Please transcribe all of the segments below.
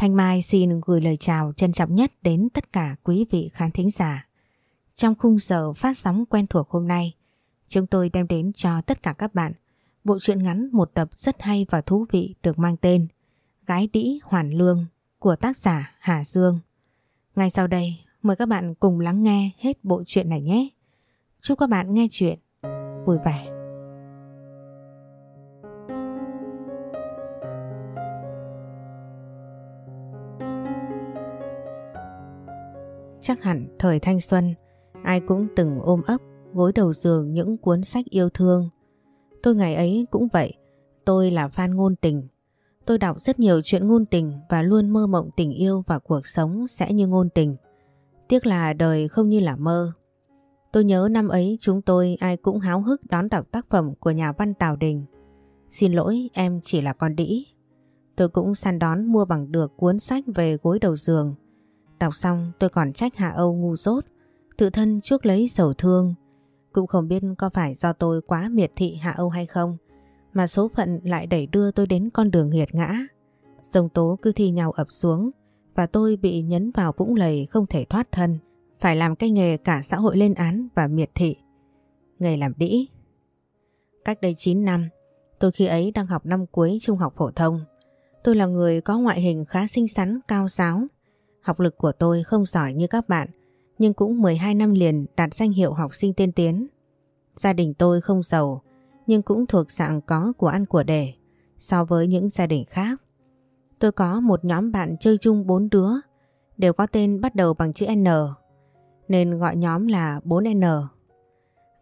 Thanh Mai xin gửi lời chào trân trọng nhất đến tất cả quý vị khán thính giả. Trong khung giờ phát sóng quen thuộc hôm nay, chúng tôi đem đến cho tất cả các bạn bộ truyện ngắn một tập rất hay và thú vị được mang tên Gái đĩ hoàn lương của tác giả Hà Dương. Ngay sau đây, mời các bạn cùng lắng nghe hết bộ truyện này nhé. Chúc các bạn nghe chuyện vui vẻ. Chắc hẳn thời thanh xuân, ai cũng từng ôm ấp gối đầu giường những cuốn sách yêu thương. Tôi ngày ấy cũng vậy, tôi là fan ngôn tình. Tôi đọc rất nhiều chuyện ngôn tình và luôn mơ mộng tình yêu và cuộc sống sẽ như ngôn tình. Tiếc là đời không như là mơ. Tôi nhớ năm ấy chúng tôi ai cũng háo hức đón đọc tác phẩm của nhà văn Tào Đình. Xin lỗi em chỉ là con đĩ. Tôi cũng săn đón mua bằng được cuốn sách về gối đầu giường. Đọc xong tôi còn trách Hạ Âu ngu dốt, tự thân chuốc lấy sầu thương. Cũng không biết có phải do tôi quá miệt thị Hạ Âu hay không, mà số phận lại đẩy đưa tôi đến con đường nghiệt ngã. Dòng tố cứ thi nhau ập xuống, và tôi bị nhấn vào vũng lầy không thể thoát thân, phải làm cái nghề cả xã hội lên án và miệt thị. Nghề làm đĩ. Cách đây 9 năm, tôi khi ấy đang học năm cuối trung học phổ thông. Tôi là người có ngoại hình khá xinh xắn, cao giáo, Học lực của tôi không giỏi như các bạn, nhưng cũng 12 năm liền đạt danh hiệu học sinh tiên tiến. Gia đình tôi không giàu, nhưng cũng thuộc dạng có của ăn của để so với những gia đình khác. Tôi có một nhóm bạn chơi chung bốn đứa, đều có tên bắt đầu bằng chữ N, nên gọi nhóm là 4N.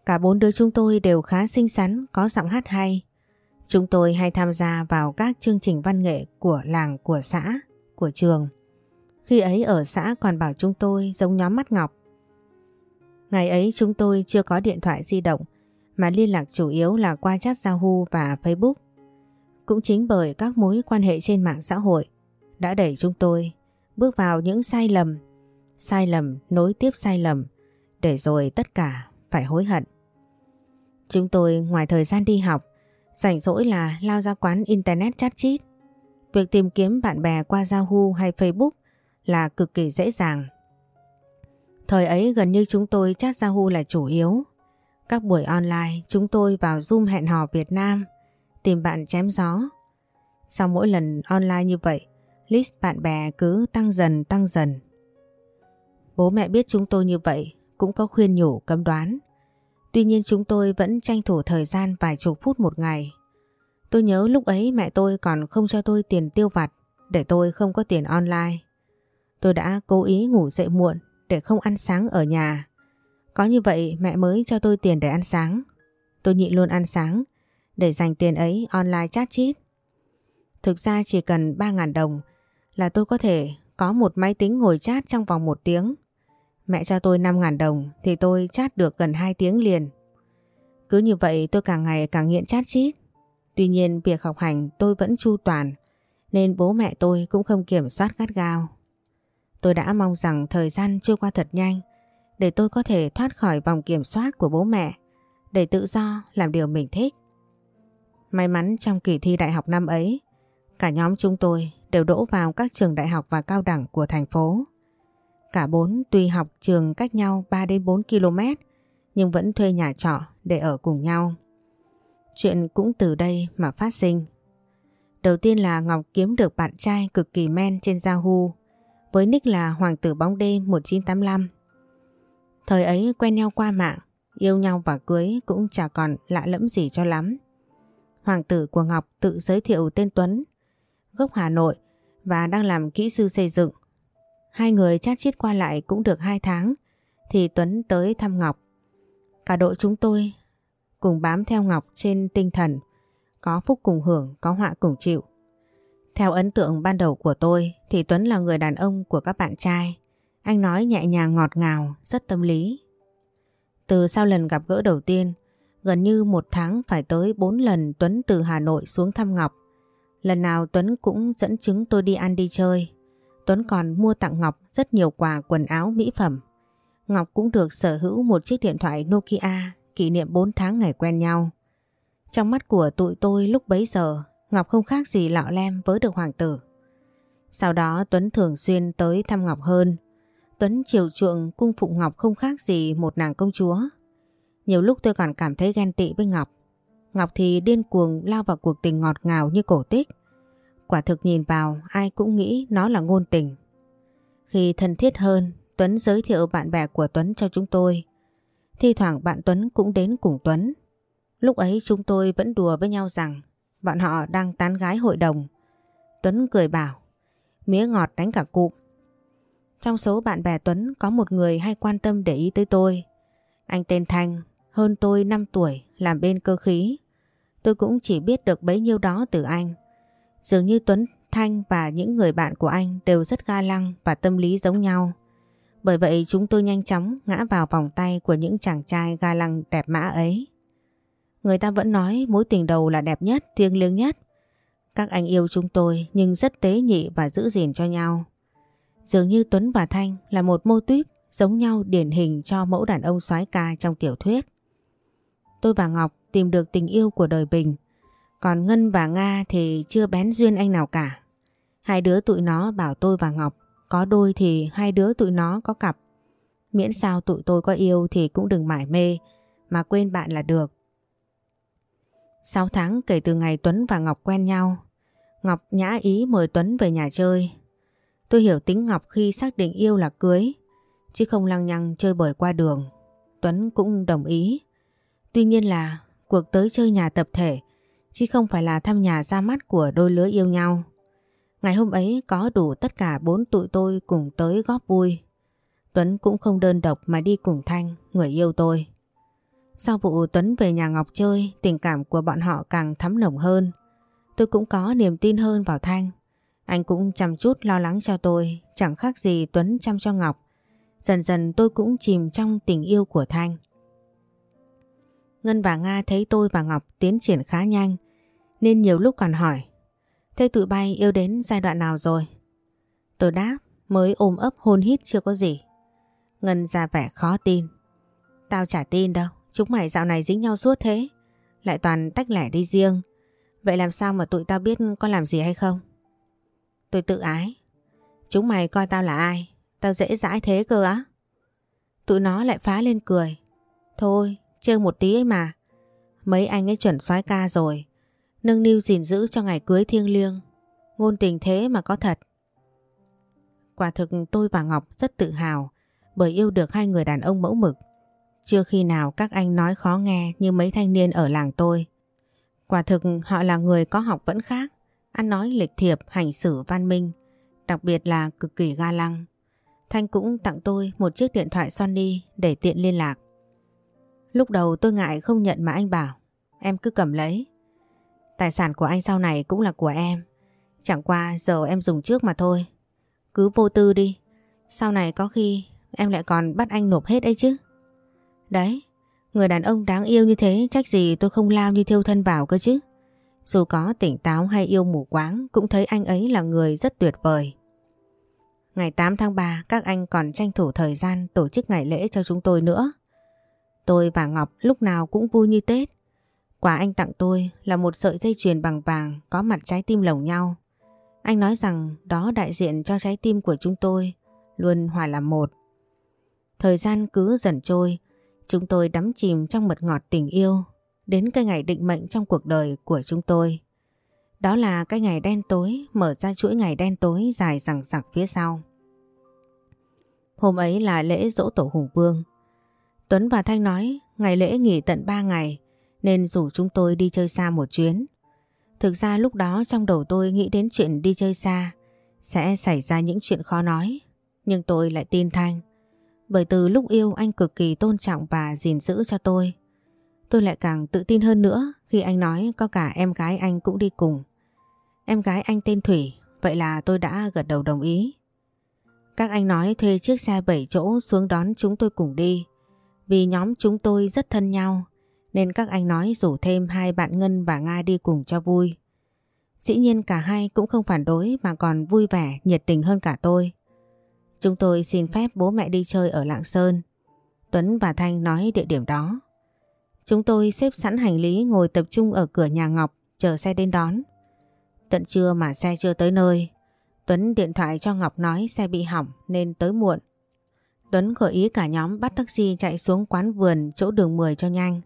Cả bốn đứa chúng tôi đều khá xinh xắn, có giọng hát hay. Chúng tôi hay tham gia vào các chương trình văn nghệ của làng, của xã, của trường. Khi ấy ở xã còn bảo chúng tôi giống nhóm mắt ngọc. Ngày ấy chúng tôi chưa có điện thoại di động mà liên lạc chủ yếu là qua chat Yahoo và Facebook. Cũng chính bởi các mối quan hệ trên mạng xã hội đã đẩy chúng tôi bước vào những sai lầm, sai lầm nối tiếp sai lầm để rồi tất cả phải hối hận. Chúng tôi ngoài thời gian đi học, rảnh rỗi là lao ra quán internet chat chít. Việc tìm kiếm bạn bè qua Yahoo hay Facebook là cực kỳ dễ dàng. Thời ấy gần như chúng tôi chat Yahoo là chủ yếu. Các buổi online chúng tôi vào Zoom hẹn hò Việt Nam, tìm bạn chém gió. Sau mỗi lần online như vậy, list bạn bè cứ tăng dần tăng dần. Bố mẹ biết chúng tôi như vậy cũng có khuyên nhủ cấm đoán. Tuy nhiên chúng tôi vẫn tranh thủ thời gian vài chục phút một ngày. Tôi nhớ lúc ấy mẹ tôi còn không cho tôi tiền tiêu vặt để tôi không có tiền online. Tôi đã cố ý ngủ dậy muộn để không ăn sáng ở nhà. Có như vậy mẹ mới cho tôi tiền để ăn sáng. Tôi nhịn luôn ăn sáng để dành tiền ấy online chat chít. Thực ra chỉ cần 3.000 đồng là tôi có thể có một máy tính ngồi chat trong vòng một tiếng. Mẹ cho tôi 5.000 đồng thì tôi chat được gần 2 tiếng liền. Cứ như vậy tôi càng ngày càng nghiện chat chít. Tuy nhiên việc học hành tôi vẫn chu toàn nên bố mẹ tôi cũng không kiểm soát gắt gao. Tôi đã mong rằng thời gian trôi qua thật nhanh để tôi có thể thoát khỏi vòng kiểm soát của bố mẹ để tự do làm điều mình thích. May mắn trong kỳ thi đại học năm ấy, cả nhóm chúng tôi đều đỗ vào các trường đại học và cao đẳng của thành phố. Cả bốn tuy học trường cách nhau 3 đến 4 km nhưng vẫn thuê nhà trọ để ở cùng nhau. Chuyện cũng từ đây mà phát sinh. Đầu tiên là Ngọc kiếm được bạn trai cực kỳ men trên Yahoo với nick là Hoàng tử bóng đêm 1985. Thời ấy quen nhau qua mạng, yêu nhau và cưới cũng chả còn lạ lẫm gì cho lắm. Hoàng tử của Ngọc tự giới thiệu tên Tuấn, gốc Hà Nội và đang làm kỹ sư xây dựng. Hai người chat chít qua lại cũng được hai tháng thì Tuấn tới thăm Ngọc. Cả đội chúng tôi cùng bám theo Ngọc trên tinh thần, có phúc cùng hưởng, có họa cùng chịu. Theo ấn tượng ban đầu của tôi thì Tuấn là người đàn ông của các bạn trai. Anh nói nhẹ nhàng ngọt ngào, rất tâm lý. Từ sau lần gặp gỡ đầu tiên, gần như một tháng phải tới 4 lần Tuấn từ Hà Nội xuống thăm Ngọc. Lần nào Tuấn cũng dẫn chứng tôi đi ăn đi chơi. Tuấn còn mua tặng Ngọc rất nhiều quà quần áo mỹ phẩm. Ngọc cũng được sở hữu một chiếc điện thoại Nokia kỷ niệm 4 tháng ngày quen nhau. Trong mắt của tụi tôi lúc bấy giờ Ngọc không khác gì lọ lem với được hoàng tử. Sau đó Tuấn thường xuyên tới thăm Ngọc hơn. Tuấn chiều chuộng cung phụng Ngọc không khác gì một nàng công chúa. Nhiều lúc tôi còn cảm thấy ghen tị với Ngọc. Ngọc thì điên cuồng lao vào cuộc tình ngọt ngào như cổ tích. Quả thực nhìn vào ai cũng nghĩ nó là ngôn tình. Khi thân thiết hơn, Tuấn giới thiệu bạn bè của Tuấn cho chúng tôi. Thi thoảng bạn Tuấn cũng đến cùng Tuấn. Lúc ấy chúng tôi vẫn đùa với nhau rằng bọn họ đang tán gái hội đồng. Tuấn cười bảo, mía ngọt đánh cả cụm. Trong số bạn bè Tuấn có một người hay quan tâm để ý tới tôi. Anh tên Thanh, hơn tôi 5 tuổi, làm bên cơ khí. Tôi cũng chỉ biết được bấy nhiêu đó từ anh. Dường như Tuấn, Thanh và những người bạn của anh đều rất ga lăng và tâm lý giống nhau. Bởi vậy chúng tôi nhanh chóng ngã vào vòng tay của những chàng trai ga lăng đẹp mã ấy. Người ta vẫn nói mối tình đầu là đẹp nhất, thiêng liêng nhất. Các anh yêu chúng tôi nhưng rất tế nhị và giữ gìn cho nhau. Dường như Tuấn và Thanh là một mô tuyết giống nhau điển hình cho mẫu đàn ông soái ca trong tiểu thuyết. Tôi và Ngọc tìm được tình yêu của đời Bình, còn Ngân và Nga thì chưa bén duyên anh nào cả. Hai đứa tụi nó bảo tôi và Ngọc có đôi thì hai đứa tụi nó có cặp. Miễn sao tụi tôi có yêu thì cũng đừng mải mê mà quên bạn là được. 6 tháng kể từ ngày Tuấn và Ngọc quen nhau, Ngọc nhã ý mời Tuấn về nhà chơi. Tôi hiểu tính Ngọc khi xác định yêu là cưới, chứ không lăng nhăng chơi bời qua đường. Tuấn cũng đồng ý. Tuy nhiên là cuộc tới chơi nhà tập thể, chứ không phải là thăm nhà ra mắt của đôi lứa yêu nhau. Ngày hôm ấy có đủ tất cả bốn tụi tôi cùng tới góp vui. Tuấn cũng không đơn độc mà đi cùng Thanh, người yêu tôi. Sau vụ Tuấn về nhà Ngọc chơi, tình cảm của bọn họ càng thắm nồng hơn. Tôi cũng có niềm tin hơn vào Thanh. Anh cũng chăm chút lo lắng cho tôi, chẳng khác gì Tuấn chăm cho Ngọc. Dần dần tôi cũng chìm trong tình yêu của Thanh. Ngân và Nga thấy tôi và Ngọc tiến triển khá nhanh, nên nhiều lúc còn hỏi Thế tụi bay yêu đến giai đoạn nào rồi? Tôi đáp, mới ôm ấp hôn hít chưa có gì. Ngân ra vẻ khó tin. Tao chả tin đâu, chúng mày dạo này dính nhau suốt thế. Lại toàn tách lẻ đi riêng. Vậy làm sao mà tụi tao biết có làm gì hay không? Tôi tự ái. Chúng mày coi tao là ai? Tao dễ dãi thế cơ á? Tụi nó lại phá lên cười. Thôi, chơi một tí ấy mà. Mấy anh ấy chuẩn soái ca rồi. Nâng niu gìn giữ cho ngày cưới thiêng liêng. Ngôn tình thế mà có thật. Quả thực tôi và Ngọc rất tự hào bởi yêu được hai người đàn ông mẫu mực. Chưa khi nào các anh nói khó nghe như mấy thanh niên ở làng tôi. Quả thực họ là người có học vẫn khác, ăn nói lịch thiệp, hành xử văn minh, đặc biệt là cực kỳ ga lăng. Thanh cũng tặng tôi một chiếc điện thoại Sony để tiện liên lạc. Lúc đầu tôi ngại không nhận mà anh bảo, em cứ cầm lấy. Tài sản của anh sau này cũng là của em. Chẳng qua giờ em dùng trước mà thôi. Cứ vô tư đi. Sau này có khi em lại còn bắt anh nộp hết ấy chứ. Đấy, người đàn ông đáng yêu như thế trách gì tôi không lao như thiêu thân vào cơ chứ. Dù có tỉnh táo hay yêu mù quáng cũng thấy anh ấy là người rất tuyệt vời. Ngày 8 tháng 3 các anh còn tranh thủ thời gian tổ chức ngày lễ cho chúng tôi nữa. Tôi và Ngọc lúc nào cũng vui như Tết. Quà anh tặng tôi là một sợi dây chuyền bằng vàng có mặt trái tim lồng nhau. Anh nói rằng đó đại diện cho trái tim của chúng tôi luôn hòa làm một. Thời gian cứ dần trôi, chúng tôi đắm chìm trong mật ngọt tình yêu, đến cái ngày định mệnh trong cuộc đời của chúng tôi. Đó là cái ngày đen tối, mở ra chuỗi ngày đen tối dài rằng rặc phía sau. Hôm ấy là lễ dỗ tổ Hùng Vương. Tuấn và Thanh nói, ngày lễ nghỉ tận 3 ngày, nên rủ chúng tôi đi chơi xa một chuyến. Thực ra lúc đó trong đầu tôi nghĩ đến chuyện đi chơi xa, sẽ xảy ra những chuyện khó nói. Nhưng tôi lại tin Thanh. Bởi từ lúc yêu anh cực kỳ tôn trọng và gìn giữ cho tôi. Tôi lại càng tự tin hơn nữa khi anh nói có cả em gái anh cũng đi cùng. Em gái anh tên Thủy, vậy là tôi đã gật đầu đồng ý. Các anh nói thuê chiếc xe 7 chỗ xuống đón chúng tôi cùng đi. Vì nhóm chúng tôi rất thân nhau nên các anh nói rủ thêm hai bạn Ngân và Nga đi cùng cho vui. Dĩ nhiên cả hai cũng không phản đối mà còn vui vẻ, nhiệt tình hơn cả tôi. Chúng tôi xin phép bố mẹ đi chơi ở Lạng Sơn. Tuấn và Thanh nói địa điểm đó. Chúng tôi xếp sẵn hành lý ngồi tập trung ở cửa nhà Ngọc chờ xe đến đón. Tận trưa mà xe chưa tới nơi. Tuấn điện thoại cho Ngọc nói xe bị hỏng nên tới muộn. Tuấn gợi ý cả nhóm bắt taxi chạy xuống quán vườn chỗ đường 10 cho nhanh.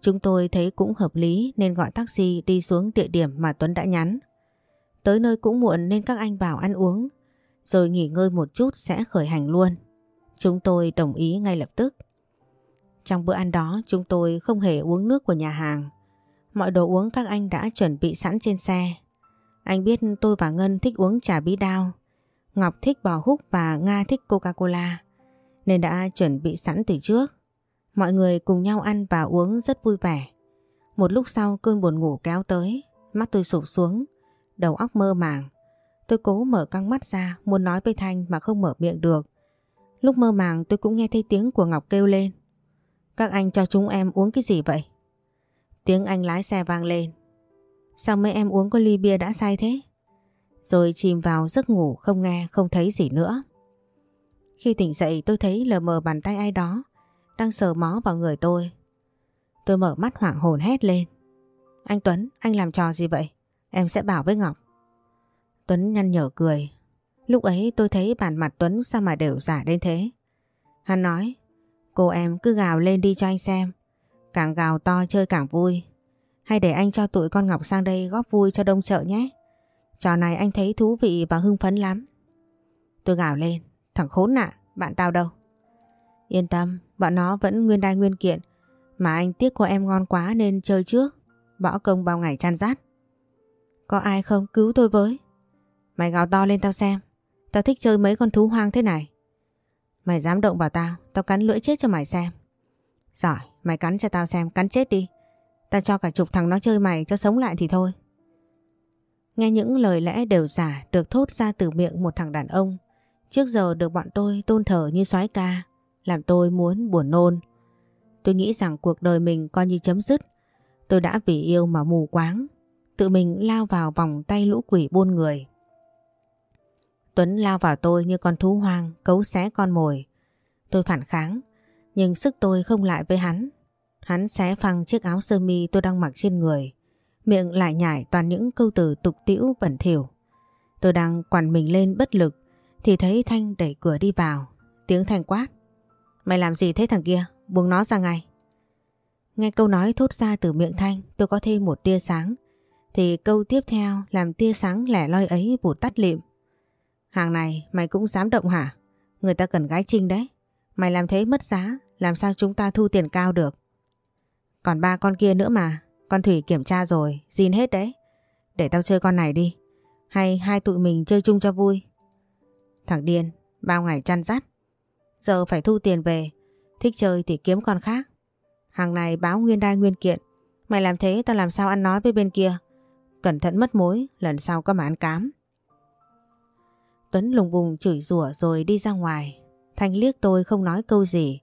Chúng tôi thấy cũng hợp lý nên gọi taxi đi xuống địa điểm mà Tuấn đã nhắn. Tới nơi cũng muộn nên các anh bảo ăn uống, rồi nghỉ ngơi một chút sẽ khởi hành luôn. Chúng tôi đồng ý ngay lập tức. Trong bữa ăn đó, chúng tôi không hề uống nước của nhà hàng. Mọi đồ uống các anh đã chuẩn bị sẵn trên xe. Anh biết tôi và Ngân thích uống trà bí đao. Ngọc thích bò húc và Nga thích Coca-Cola. Nên đã chuẩn bị sẵn từ trước. Mọi người cùng nhau ăn và uống rất vui vẻ. Một lúc sau, cơn buồn ngủ kéo tới. Mắt tôi sụp xuống. Đầu óc mơ màng. Tôi cố mở căng mắt ra muốn nói với Thanh mà không mở miệng được. Lúc mơ màng tôi cũng nghe thấy tiếng của Ngọc kêu lên. Các anh cho chúng em uống cái gì vậy? Tiếng anh lái xe vang lên. Sao mấy em uống có ly bia đã say thế? Rồi chìm vào giấc ngủ không nghe không thấy gì nữa. Khi tỉnh dậy tôi thấy lờ mờ bàn tay ai đó đang sờ mó vào người tôi. Tôi mở mắt hoảng hồn hét lên. Anh Tuấn, anh làm trò gì vậy? Em sẽ bảo với Ngọc. Tuấn nhăn nhở cười. Lúc ấy tôi thấy bản mặt Tuấn sao mà đều giả đến thế. Hắn nói, cô em cứ gào lên đi cho anh xem. Càng gào to chơi càng vui. Hay để anh cho tụi con Ngọc sang đây góp vui cho đông chợ nhé. Trò này anh thấy thú vị và hưng phấn lắm. Tôi gào lên, thằng khốn nạn, bạn tao đâu? Yên tâm, bọn nó vẫn nguyên đai nguyên kiện. Mà anh tiếc cô em ngon quá nên chơi trước. Bỏ công bao ngày chăn rát. Có ai không cứu tôi với? Mày gào to lên tao xem. Tao thích chơi mấy con thú hoang thế này. Mày dám động vào tao, tao cắn lưỡi chết cho mày xem. Giỏi, mày cắn cho tao xem, cắn chết đi. Tao cho cả chục thằng nó chơi mày cho sống lại thì thôi. Nghe những lời lẽ đều giả được thốt ra từ miệng một thằng đàn ông. Trước giờ được bọn tôi tôn thờ như soái ca, làm tôi muốn buồn nôn. Tôi nghĩ rằng cuộc đời mình coi như chấm dứt. Tôi đã vì yêu mà mù quáng, tự mình lao vào vòng tay lũ quỷ buôn người. Tuấn lao vào tôi như con thú hoang, cấu xé con mồi. Tôi phản kháng, nhưng sức tôi không lại với hắn. Hắn xé phăng chiếc áo sơ mi tôi đang mặc trên người. Miệng lại nhảy toàn những câu từ tục tĩu, bẩn thỉu. Tôi đang quằn mình lên bất lực thì thấy Thanh đẩy cửa đi vào. Tiếng Thanh quát. Mày làm gì thế thằng kia? Buông nó ra ngay. Nghe câu nói thốt ra từ miệng Thanh tôi có thêm một tia sáng. Thì câu tiếp theo làm tia sáng lẻ loi ấy vụt tắt lịm. Hàng này mày cũng dám động hả? Người ta cần gái trinh đấy. Mày làm thế mất giá, làm sao chúng ta thu tiền cao được? Còn ba con kia nữa mà, con Thủy kiểm tra rồi, xin hết đấy. Để tao chơi con này đi. Hay hai tụi mình chơi chung cho vui. Thằng điên, bao ngày chăn rắt, Giờ phải thu tiền về, thích chơi thì kiếm con khác. Hàng này báo nguyên đai nguyên kiện. Mày làm thế tao làm sao ăn nói với bên kia. Cẩn thận mất mối, lần sau có mà ăn cám. Tuấn lùng bùng chửi rủa rồi đi ra ngoài. Thanh liếc tôi không nói câu gì,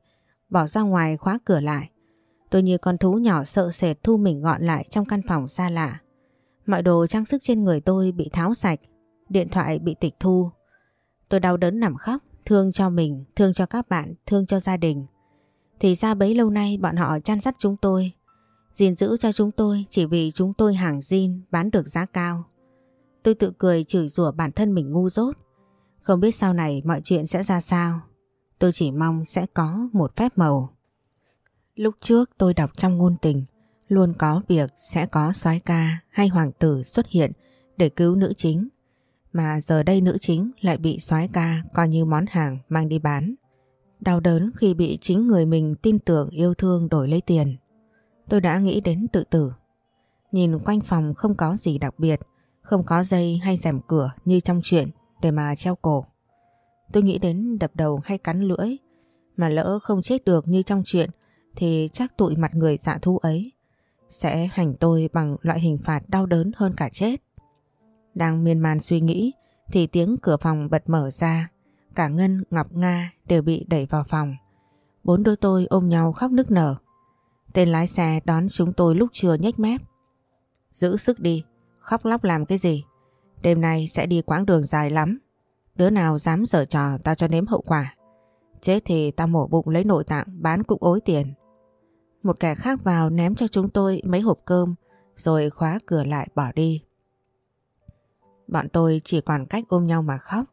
bỏ ra ngoài khóa cửa lại. Tôi như con thú nhỏ sợ sệt thu mình gọn lại trong căn phòng xa lạ. Mọi đồ trang sức trên người tôi bị tháo sạch, điện thoại bị tịch thu. Tôi đau đớn nằm khóc, thương cho mình, thương cho các bạn, thương cho gia đình. Thì ra bấy lâu nay bọn họ chăn sắt chúng tôi, gìn giữ cho chúng tôi chỉ vì chúng tôi hàng zin bán được giá cao. Tôi tự cười chửi rủa bản thân mình ngu dốt. Không biết sau này mọi chuyện sẽ ra sao. Tôi chỉ mong sẽ có một phép màu. Lúc trước tôi đọc trong ngôn tình, luôn có việc sẽ có soái ca hay hoàng tử xuất hiện để cứu nữ chính. Mà giờ đây nữ chính lại bị soái ca coi như món hàng mang đi bán. Đau đớn khi bị chính người mình tin tưởng yêu thương đổi lấy tiền. Tôi đã nghĩ đến tự tử. Nhìn quanh phòng không có gì đặc biệt, không có dây hay rèm cửa như trong chuyện để mà treo cổ. Tôi nghĩ đến đập đầu hay cắn lưỡi, mà lỡ không chết được như trong chuyện thì chắc tụi mặt người dạ thu ấy sẽ hành tôi bằng loại hình phạt đau đớn hơn cả chết. Đang miên man suy nghĩ thì tiếng cửa phòng bật mở ra, cả Ngân, Ngọc Nga đều bị đẩy vào phòng. Bốn đứa tôi ôm nhau khóc nức nở. Tên lái xe đón chúng tôi lúc chưa nhếch mép. Giữ sức đi, khóc lóc làm cái gì? Đêm nay sẽ đi quãng đường dài lắm. Đứa nào dám dở trò tao cho nếm hậu quả. Chết thì tao mổ bụng lấy nội tạng bán cũng ối tiền. Một kẻ khác vào ném cho chúng tôi mấy hộp cơm rồi khóa cửa lại bỏ đi. Bọn tôi chỉ còn cách ôm nhau mà khóc.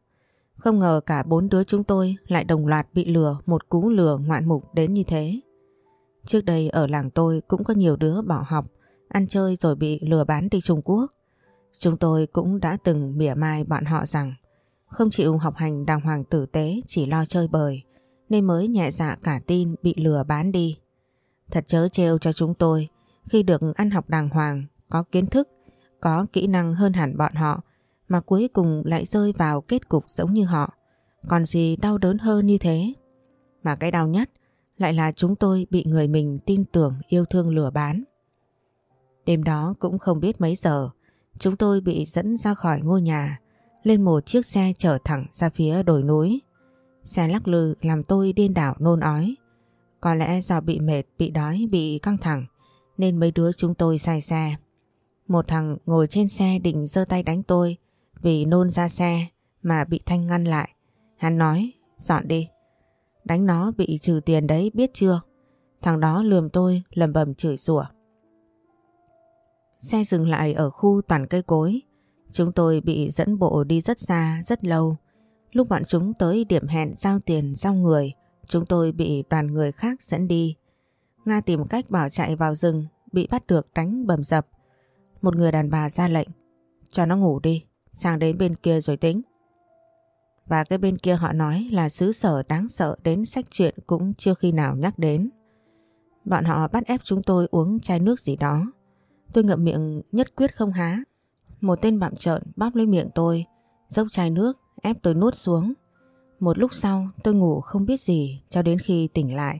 Không ngờ cả bốn đứa chúng tôi lại đồng loạt bị lừa một cú lừa ngoạn mục đến như thế. Trước đây ở làng tôi cũng có nhiều đứa bỏ học, ăn chơi rồi bị lừa bán đi Trung Quốc. Chúng tôi cũng đã từng mỉa mai bọn họ rằng không chịu học hành đàng hoàng tử tế chỉ lo chơi bời nên mới nhẹ dạ cả tin bị lừa bán đi. Thật chớ trêu cho chúng tôi khi được ăn học đàng hoàng, có kiến thức, có kỹ năng hơn hẳn bọn họ mà cuối cùng lại rơi vào kết cục giống như họ. Còn gì đau đớn hơn như thế? Mà cái đau nhất lại là chúng tôi bị người mình tin tưởng yêu thương lừa bán. Đêm đó cũng không biết mấy giờ, chúng tôi bị dẫn ra khỏi ngôi nhà, lên một chiếc xe chở thẳng ra phía đồi núi. Xe lắc lư làm tôi điên đảo nôn ói. Có lẽ do bị mệt, bị đói, bị căng thẳng nên mấy đứa chúng tôi sai xe. Một thằng ngồi trên xe định giơ tay đánh tôi vì nôn ra xe mà bị Thanh ngăn lại. Hắn nói, dọn đi. Đánh nó bị trừ tiền đấy biết chưa? Thằng đó lườm tôi lầm bầm chửi rủa. Xe dừng lại ở khu toàn cây cối. Chúng tôi bị dẫn bộ đi rất xa, rất lâu. Lúc bọn chúng tới điểm hẹn giao tiền, giao người, chúng tôi bị đoàn người khác dẫn đi. Nga tìm cách bỏ chạy vào rừng, bị bắt được đánh bầm dập. Một người đàn bà ra lệnh, cho nó ngủ đi, sang đến bên kia rồi tính. Và cái bên kia họ nói là xứ sở đáng sợ đến sách chuyện cũng chưa khi nào nhắc đến. Bọn họ bắt ép chúng tôi uống chai nước gì đó. Tôi ngậm miệng nhất quyết không há. Một tên bạm trợn bóp lấy miệng tôi, dốc chai nước, ép tôi nuốt xuống. Một lúc sau tôi ngủ không biết gì cho đến khi tỉnh lại,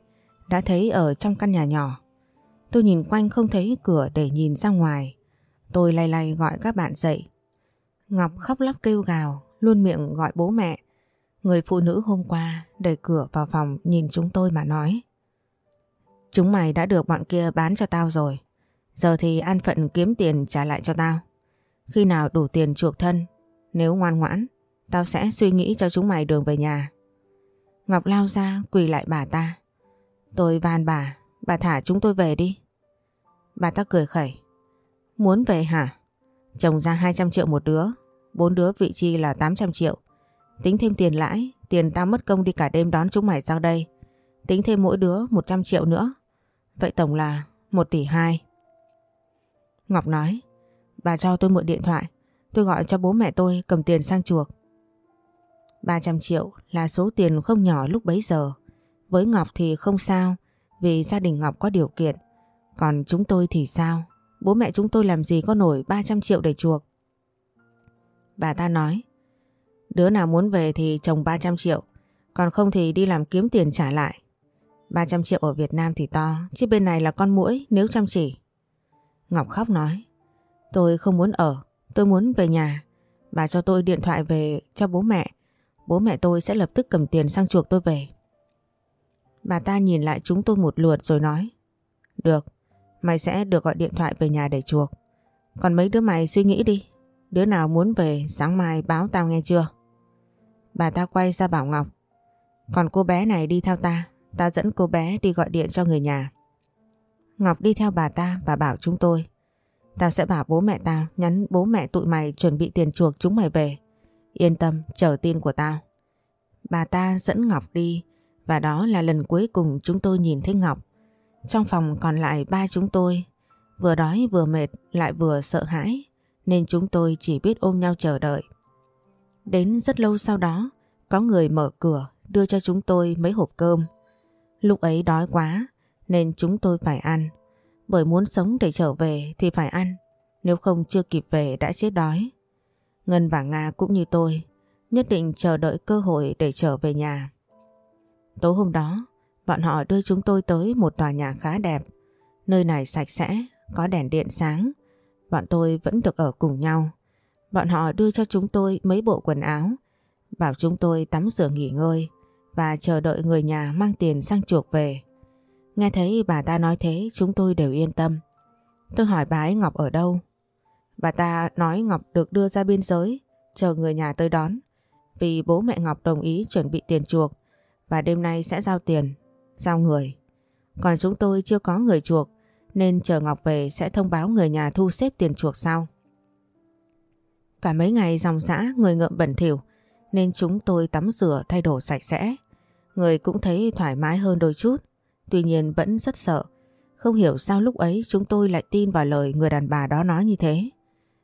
đã thấy ở trong căn nhà nhỏ. Tôi nhìn quanh không thấy cửa để nhìn ra ngoài. Tôi lay lay gọi các bạn dậy. Ngọc khóc lóc kêu gào, luôn miệng gọi bố mẹ. Người phụ nữ hôm qua đẩy cửa vào phòng nhìn chúng tôi mà nói. Chúng mày đã được bọn kia bán cho tao rồi. Giờ thì an phận kiếm tiền trả lại cho tao. Khi nào đủ tiền chuộc thân, nếu ngoan ngoãn, tao sẽ suy nghĩ cho chúng mày đường về nhà. Ngọc lao ra quỳ lại bà ta. Tôi van bà, bà thả chúng tôi về đi. Bà ta cười khẩy. Muốn về hả? Chồng ra 200 triệu một đứa, bốn đứa vị chi là 800 triệu. Tính thêm tiền lãi, tiền tao mất công đi cả đêm đón chúng mày sang đây. Tính thêm mỗi đứa 100 triệu nữa. Vậy tổng là 1 tỷ 2. Ngọc nói, bà cho tôi mượn điện thoại. Tôi gọi cho bố mẹ tôi cầm tiền sang chuộc. 300 triệu là số tiền không nhỏ lúc bấy giờ. Với Ngọc thì không sao vì gia đình Ngọc có điều kiện. Còn chúng tôi thì sao? Bố mẹ chúng tôi làm gì có nổi 300 triệu để chuộc. Bà ta nói Đứa nào muốn về thì chồng 300 triệu Còn không thì đi làm kiếm tiền trả lại 300 triệu ở Việt Nam thì to Chứ bên này là con mũi nếu chăm chỉ Ngọc khóc nói, Tôi không muốn ở, Tôi muốn về nhà. Bà cho tôi điện thoại về cho bố mẹ Bố mẹ tôi sẽ lập tức cầm tiền sang chuộc tôi về. Bà ta nhìn lại chúng tôi một lượt rồi nói, Được, Mày sẽ được gọi điện thoại về nhà để chuộc. Còn mấy đứa mày suy nghĩ đi, Đứa nào muốn về sáng mai báo tao nghe chưa? Bà ta quay ra bảo Ngọc, Còn cô bé này đi theo ta Ta dẫn cô bé đi gọi điện cho người nhà. Ngọc đi theo bà ta và bảo chúng tôi Tao sẽ bảo bố mẹ tao nhắn bố mẹ tụi mày chuẩn bị tiền chuộc chúng mày về. Yên tâm, chờ tin của tao. Bà ta dẫn Ngọc đi và đó là lần cuối cùng chúng tôi nhìn thấy Ngọc. Trong phòng còn lại ba chúng tôi, vừa đói vừa mệt lại vừa sợ hãi nên chúng tôi chỉ biết ôm nhau chờ đợi. Đến rất lâu sau đó, có người mở cửa đưa cho chúng tôi mấy hộp cơm. Lúc ấy đói quá nên chúng tôi phải ăn. Bởi muốn sống để trở về thì phải ăn, nếu không chưa kịp về đã chết đói. Ngân và Nga cũng như tôi, nhất định chờ đợi cơ hội để trở về nhà. Tối hôm đó, bọn họ đưa chúng tôi tới một tòa nhà khá đẹp. Nơi này sạch sẽ, có đèn điện sáng. Bọn tôi vẫn được ở cùng nhau. Bọn họ đưa cho chúng tôi mấy bộ quần áo, bảo chúng tôi tắm rửa nghỉ ngơi và chờ đợi người nhà mang tiền sang chuộc về. Nghe thấy bà ta nói thế chúng tôi đều yên tâm. Tôi hỏi bà ấy Ngọc ở đâu. Bà ta nói Ngọc được đưa ra biên giới, chờ người nhà tới đón. Vì bố mẹ Ngọc đồng ý chuẩn bị tiền chuộc và đêm nay sẽ giao tiền, giao người. Còn chúng tôi chưa có người chuộc nên chờ Ngọc về sẽ thông báo người nhà thu xếp tiền chuộc sau. Cả mấy ngày dòng dã người ngợm bẩn thỉu nên chúng tôi tắm rửa thay đồ sạch sẽ. Người cũng thấy thoải mái hơn đôi chút, tuy nhiên vẫn rất sợ. Không hiểu sao lúc ấy chúng tôi lại tin vào lời người đàn bà đó nói như thế.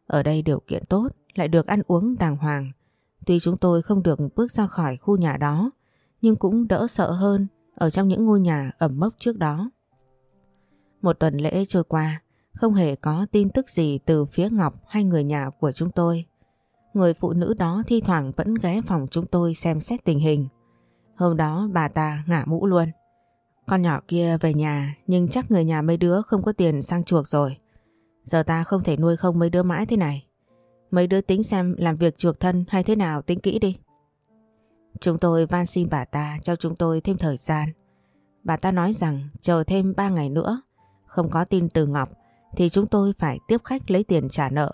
Ở đây điều kiện tốt, lại được ăn uống đàng hoàng. Tuy chúng tôi không được bước ra khỏi khu nhà đó, nhưng cũng đỡ sợ hơn ở trong những ngôi nhà ẩm mốc trước đó. Một tuần lễ trôi qua, không hề có tin tức gì từ phía Ngọc hay người nhà của chúng tôi. Người phụ nữ đó thi thoảng vẫn ghé phòng chúng tôi xem xét tình hình. Hôm đó bà ta ngả mũ luôn. Con nhỏ kia về nhà nhưng chắc người nhà mấy đứa không có tiền sang chuộc rồi. Giờ ta không thể nuôi không mấy đứa mãi thế này. Mấy đứa tính xem làm việc chuộc thân hay thế nào tính kỹ đi. Chúng tôi van xin bà ta cho chúng tôi thêm thời gian. Bà ta nói rằng chờ thêm 3 ngày nữa, không có tin từ Ngọc thì chúng tôi phải tiếp khách lấy tiền trả nợ.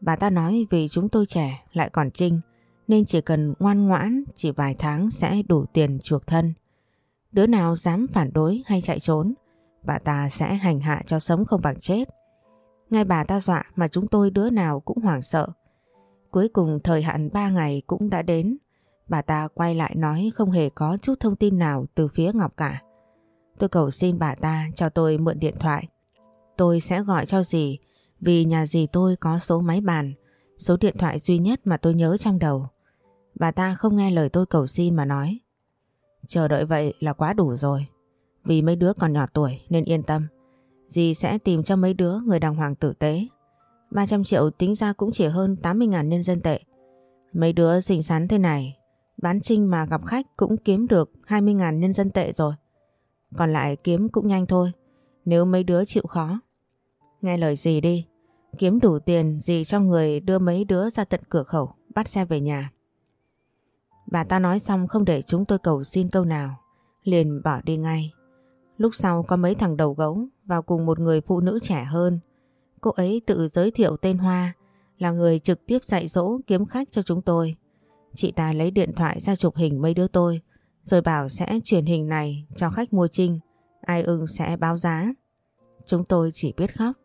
Bà ta nói vì chúng tôi trẻ lại còn trinh nên chỉ cần ngoan ngoãn chỉ vài tháng sẽ đủ tiền chuộc thân. Đứa nào dám phản đối hay chạy trốn, bà ta sẽ hành hạ cho sống không bằng chết. Ngay bà ta dọa mà chúng tôi đứa nào cũng hoảng sợ. Cuối cùng thời hạn 3 ngày cũng đã đến. Bà ta quay lại nói không hề có chút thông tin nào từ phía Ngọc cả. Tôi cầu xin bà ta cho tôi mượn điện thoại. Tôi sẽ gọi cho dì vì nhà dì tôi có số máy bàn, số điện thoại duy nhất mà tôi nhớ trong đầu. Bà ta không nghe lời tôi cầu xin mà nói. Chờ đợi vậy là quá đủ rồi. Vì mấy đứa còn nhỏ tuổi nên yên tâm. Dì sẽ tìm cho mấy đứa người đàng hoàng tử tế. 300 triệu tính ra cũng chỉ hơn 80.000 nhân dân tệ. Mấy đứa xinh xắn thế này, bán trinh mà gặp khách cũng kiếm được 20.000 nhân dân tệ rồi. Còn lại kiếm cũng nhanh thôi, nếu mấy đứa chịu khó. Nghe lời dì đi, kiếm đủ tiền dì cho người đưa mấy đứa ra tận cửa khẩu, bắt xe về nhà. Bà ta nói xong không để chúng tôi cầu xin câu nào, liền bỏ đi ngay. Lúc sau có mấy thằng đầu gấu vào cùng một người phụ nữ trẻ hơn. Cô ấy tự giới thiệu tên Hoa là người trực tiếp dạy dỗ kiếm khách cho chúng tôi. Chị ta lấy điện thoại ra chụp hình mấy đứa tôi rồi bảo sẽ chuyển hình này cho khách mua trinh. Ai ưng sẽ báo giá. Chúng tôi chỉ biết khóc.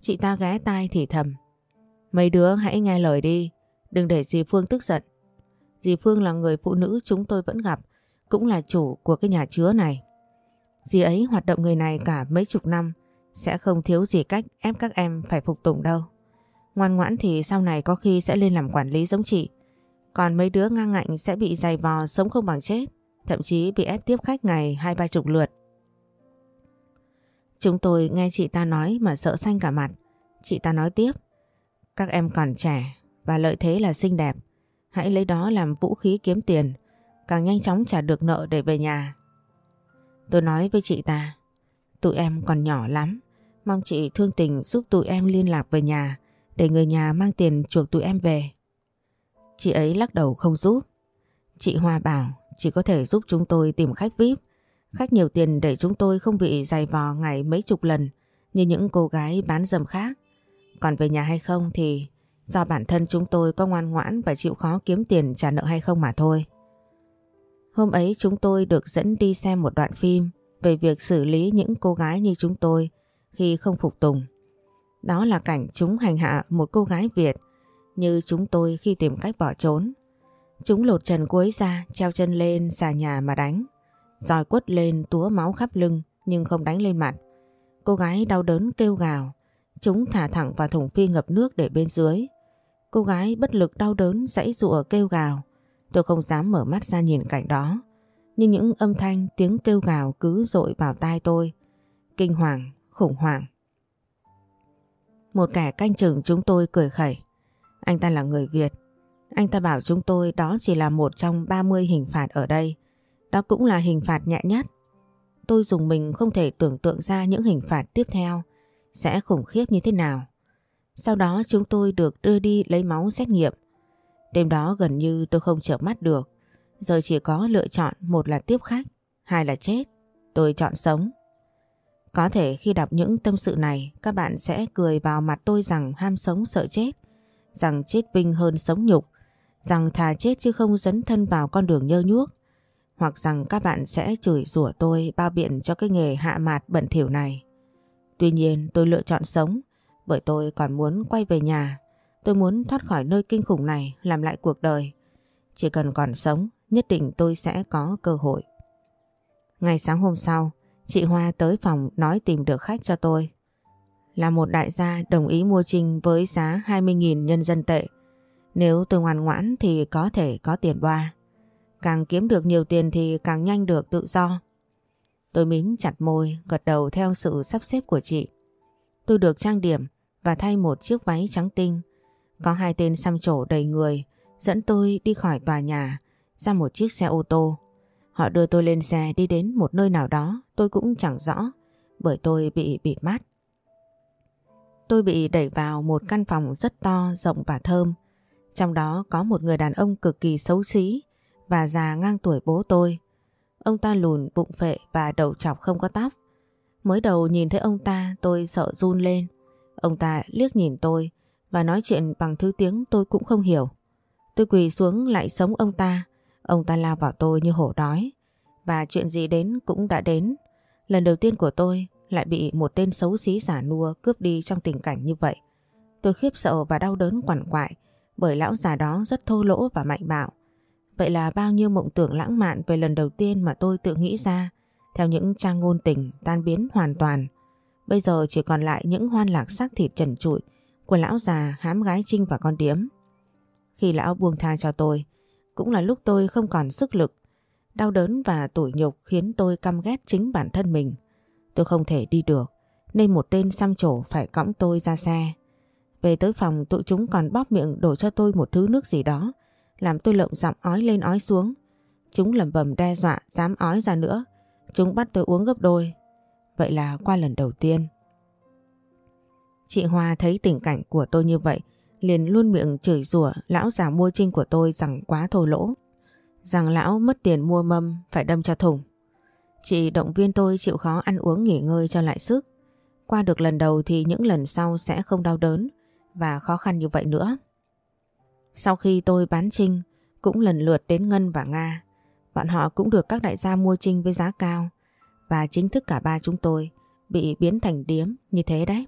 Chị ta ghé tai thì thầm. Mấy đứa hãy nghe lời đi. Đừng để dì Phương tức giận. Dì Phương là người phụ nữ chúng tôi vẫn gặp. Cũng là chủ của cái nhà chứa này. Dì ấy hoạt động người này cả mấy chục năm. Sẽ không thiếu gì cách ép các em phải phục tùng đâu. Ngoan ngoãn thì sau này có khi sẽ lên làm quản lý giống chị. Còn mấy đứa ngang ngạnh sẽ bị dày vò sống không bằng chết. Thậm chí bị ép tiếp khách ngày hai ba chục lượt. Chúng tôi nghe chị ta nói mà sợ xanh cả mặt. Chị ta nói tiếp. Các em còn trẻ và lợi thế là xinh đẹp. Hãy lấy đó làm vũ khí kiếm tiền. Càng nhanh chóng trả được nợ để về nhà. Tôi nói với chị ta. Tụi em còn nhỏ lắm. Mong chị thương tình giúp tụi em liên lạc về nhà, để người nhà mang tiền chuộc tụi em về. Chị ấy lắc đầu không giúp. Chị Hoa bảo chỉ có thể giúp chúng tôi tìm khách VIP Khách nhiều tiền để chúng tôi không bị dày vò ngày mấy chục lần, như những cô gái bán dâm khác. Còn về nhà hay không thì do bản thân chúng tôi có ngoan ngoãn và chịu khó kiếm tiền trả nợ hay không mà thôi. Hôm ấy chúng tôi được dẫn đi xem một đoạn phim về việc xử lý những cô gái như chúng tôi khi không phục tùng. Đó là cảnh chúng hành hạ một cô gái Việt như chúng tôi khi tìm cách bỏ trốn. Chúng lột trần cô ấy ra, treo chân lên xà nhà mà đánh. Rồi quất lên túa máu khắp lưng nhưng không đánh lên mặt. Cô gái đau đớn kêu gào. Chúng thả thẳng vào thùng phi ngập nước để bên dưới. Cô gái bất lực đau đớn dãy rụa kêu gào. Tôi không dám mở mắt ra nhìn cảnh đó. Nhưng những âm thanh tiếng kêu gào cứ dội vào tai tôi. Kinh hoàng, khủng hoảng. Một kẻ canh chừng chúng tôi cười khẩy. Anh ta là người Việt. Anh ta bảo chúng tôi đó chỉ là một trong 30 hình phạt ở đây. Đó cũng là hình phạt nhẹ nhất. Tôi dùng mình không thể tưởng tượng ra những hình phạt tiếp theo sẽ khủng khiếp như thế nào. Sau đó chúng tôi được đưa đi lấy máu xét nghiệm. Đêm đó gần như tôi không chợp mắt được. Giờ chỉ có lựa chọn một là tiếp khách, hai là chết. Tôi chọn sống. Có thể khi đọc những tâm sự này các bạn sẽ cười vào mặt tôi rằng ham sống sợ chết, rằng chết vinh hơn sống nhục, rằng thà chết chứ không dấn thân vào con đường nhơ nhuốc hoặc rằng các bạn sẽ chửi rủa tôi bao biện cho cái nghề hạ mạt bẩn thỉu này. Tuy nhiên tôi lựa chọn sống bởi tôi còn muốn quay về nhà Tôi muốn thoát khỏi nơi kinh khủng này, làm lại cuộc đời. Chỉ cần còn sống, nhất định tôi sẽ có cơ hội. Ngày sáng hôm sau, chị Hoa tới phòng nói tìm được khách cho tôi. Là một đại gia đồng ý mua trinh với giá 20.000 nhân dân tệ. Nếu tôi ngoan ngoãn thì có thể có tiền boa. Càng kiếm được nhiều tiền thì càng nhanh được tự do. Tôi mím chặt môi, gật đầu theo sự sắp xếp của chị. Tôi được trang điểm và thay một chiếc váy trắng tinh. Có hai tên xăm trổ đầy người dẫn tôi đi khỏi tòa nhà ra một chiếc xe ô tô. Họ đưa tôi lên xe đi đến một nơi nào đó tôi cũng chẳng rõ bởi tôi bị bịt mắt. Tôi bị đẩy vào một căn phòng rất to, rộng và thơm. Trong đó có một người đàn ông cực kỳ xấu xí và già ngang tuổi bố tôi. Ông ta lùn, bụng phệ và đầu chọc không có tóc. Mới đầu nhìn thấy ông ta tôi sợ run lên. Ông ta liếc nhìn tôi và nói chuyện bằng thứ tiếng tôi cũng không hiểu. Tôi quỳ xuống lại sống ông ta. Ông ta lao vào tôi như hổ đói. Và chuyện gì đến cũng đã đến. Lần đầu tiên của tôi lại bị một tên xấu xí giả nua cướp đi trong tình cảnh như vậy. Tôi khiếp sợ và đau đớn quằn quại bởi lão già đó rất thô lỗ và mạnh bạo. Vậy là bao nhiêu mộng tưởng lãng mạn về lần đầu tiên mà tôi tự nghĩ ra, theo những trang ngôn tình tan biến hoàn toàn. Bây giờ chỉ còn lại những hoan lạc xác thịt trần trụi của lão già hám gái Trinh và con điếm. Khi lão buông tha cho tôi, cũng là lúc tôi không còn sức lực. Đau đớn và tủi nhục khiến tôi căm ghét chính bản thân mình. Tôi không thể đi được, nên một tên xăm trổ phải cõng tôi ra xe. Về tới phòng tụi chúng còn bóp miệng đổ cho tôi một thứ nước gì đó, làm tôi lộng giọng ói lên ói xuống. Chúng lẩm bẩm đe dọa dám ói ra nữa. Chúng bắt tôi uống gấp đôi. Vậy là qua lần đầu tiên. Chị Hoa thấy tình cảnh của tôi như vậy, liền luôn miệng chửi rủa lão già mua trinh của tôi rằng quá thô lỗ. Rằng lão mất tiền mua mâm phải đâm cho thùng. Chị động viên tôi chịu khó ăn uống nghỉ ngơi cho lại sức. Qua được lần đầu thì những lần sau sẽ không đau đớn và khó khăn như vậy nữa. Sau khi tôi bán Trinh cũng lần lượt đến Ngân và Nga. Bọn họ cũng được các đại gia mua Trinh với giá cao và chính thức cả ba chúng tôi bị biến thành điếm như thế đấy.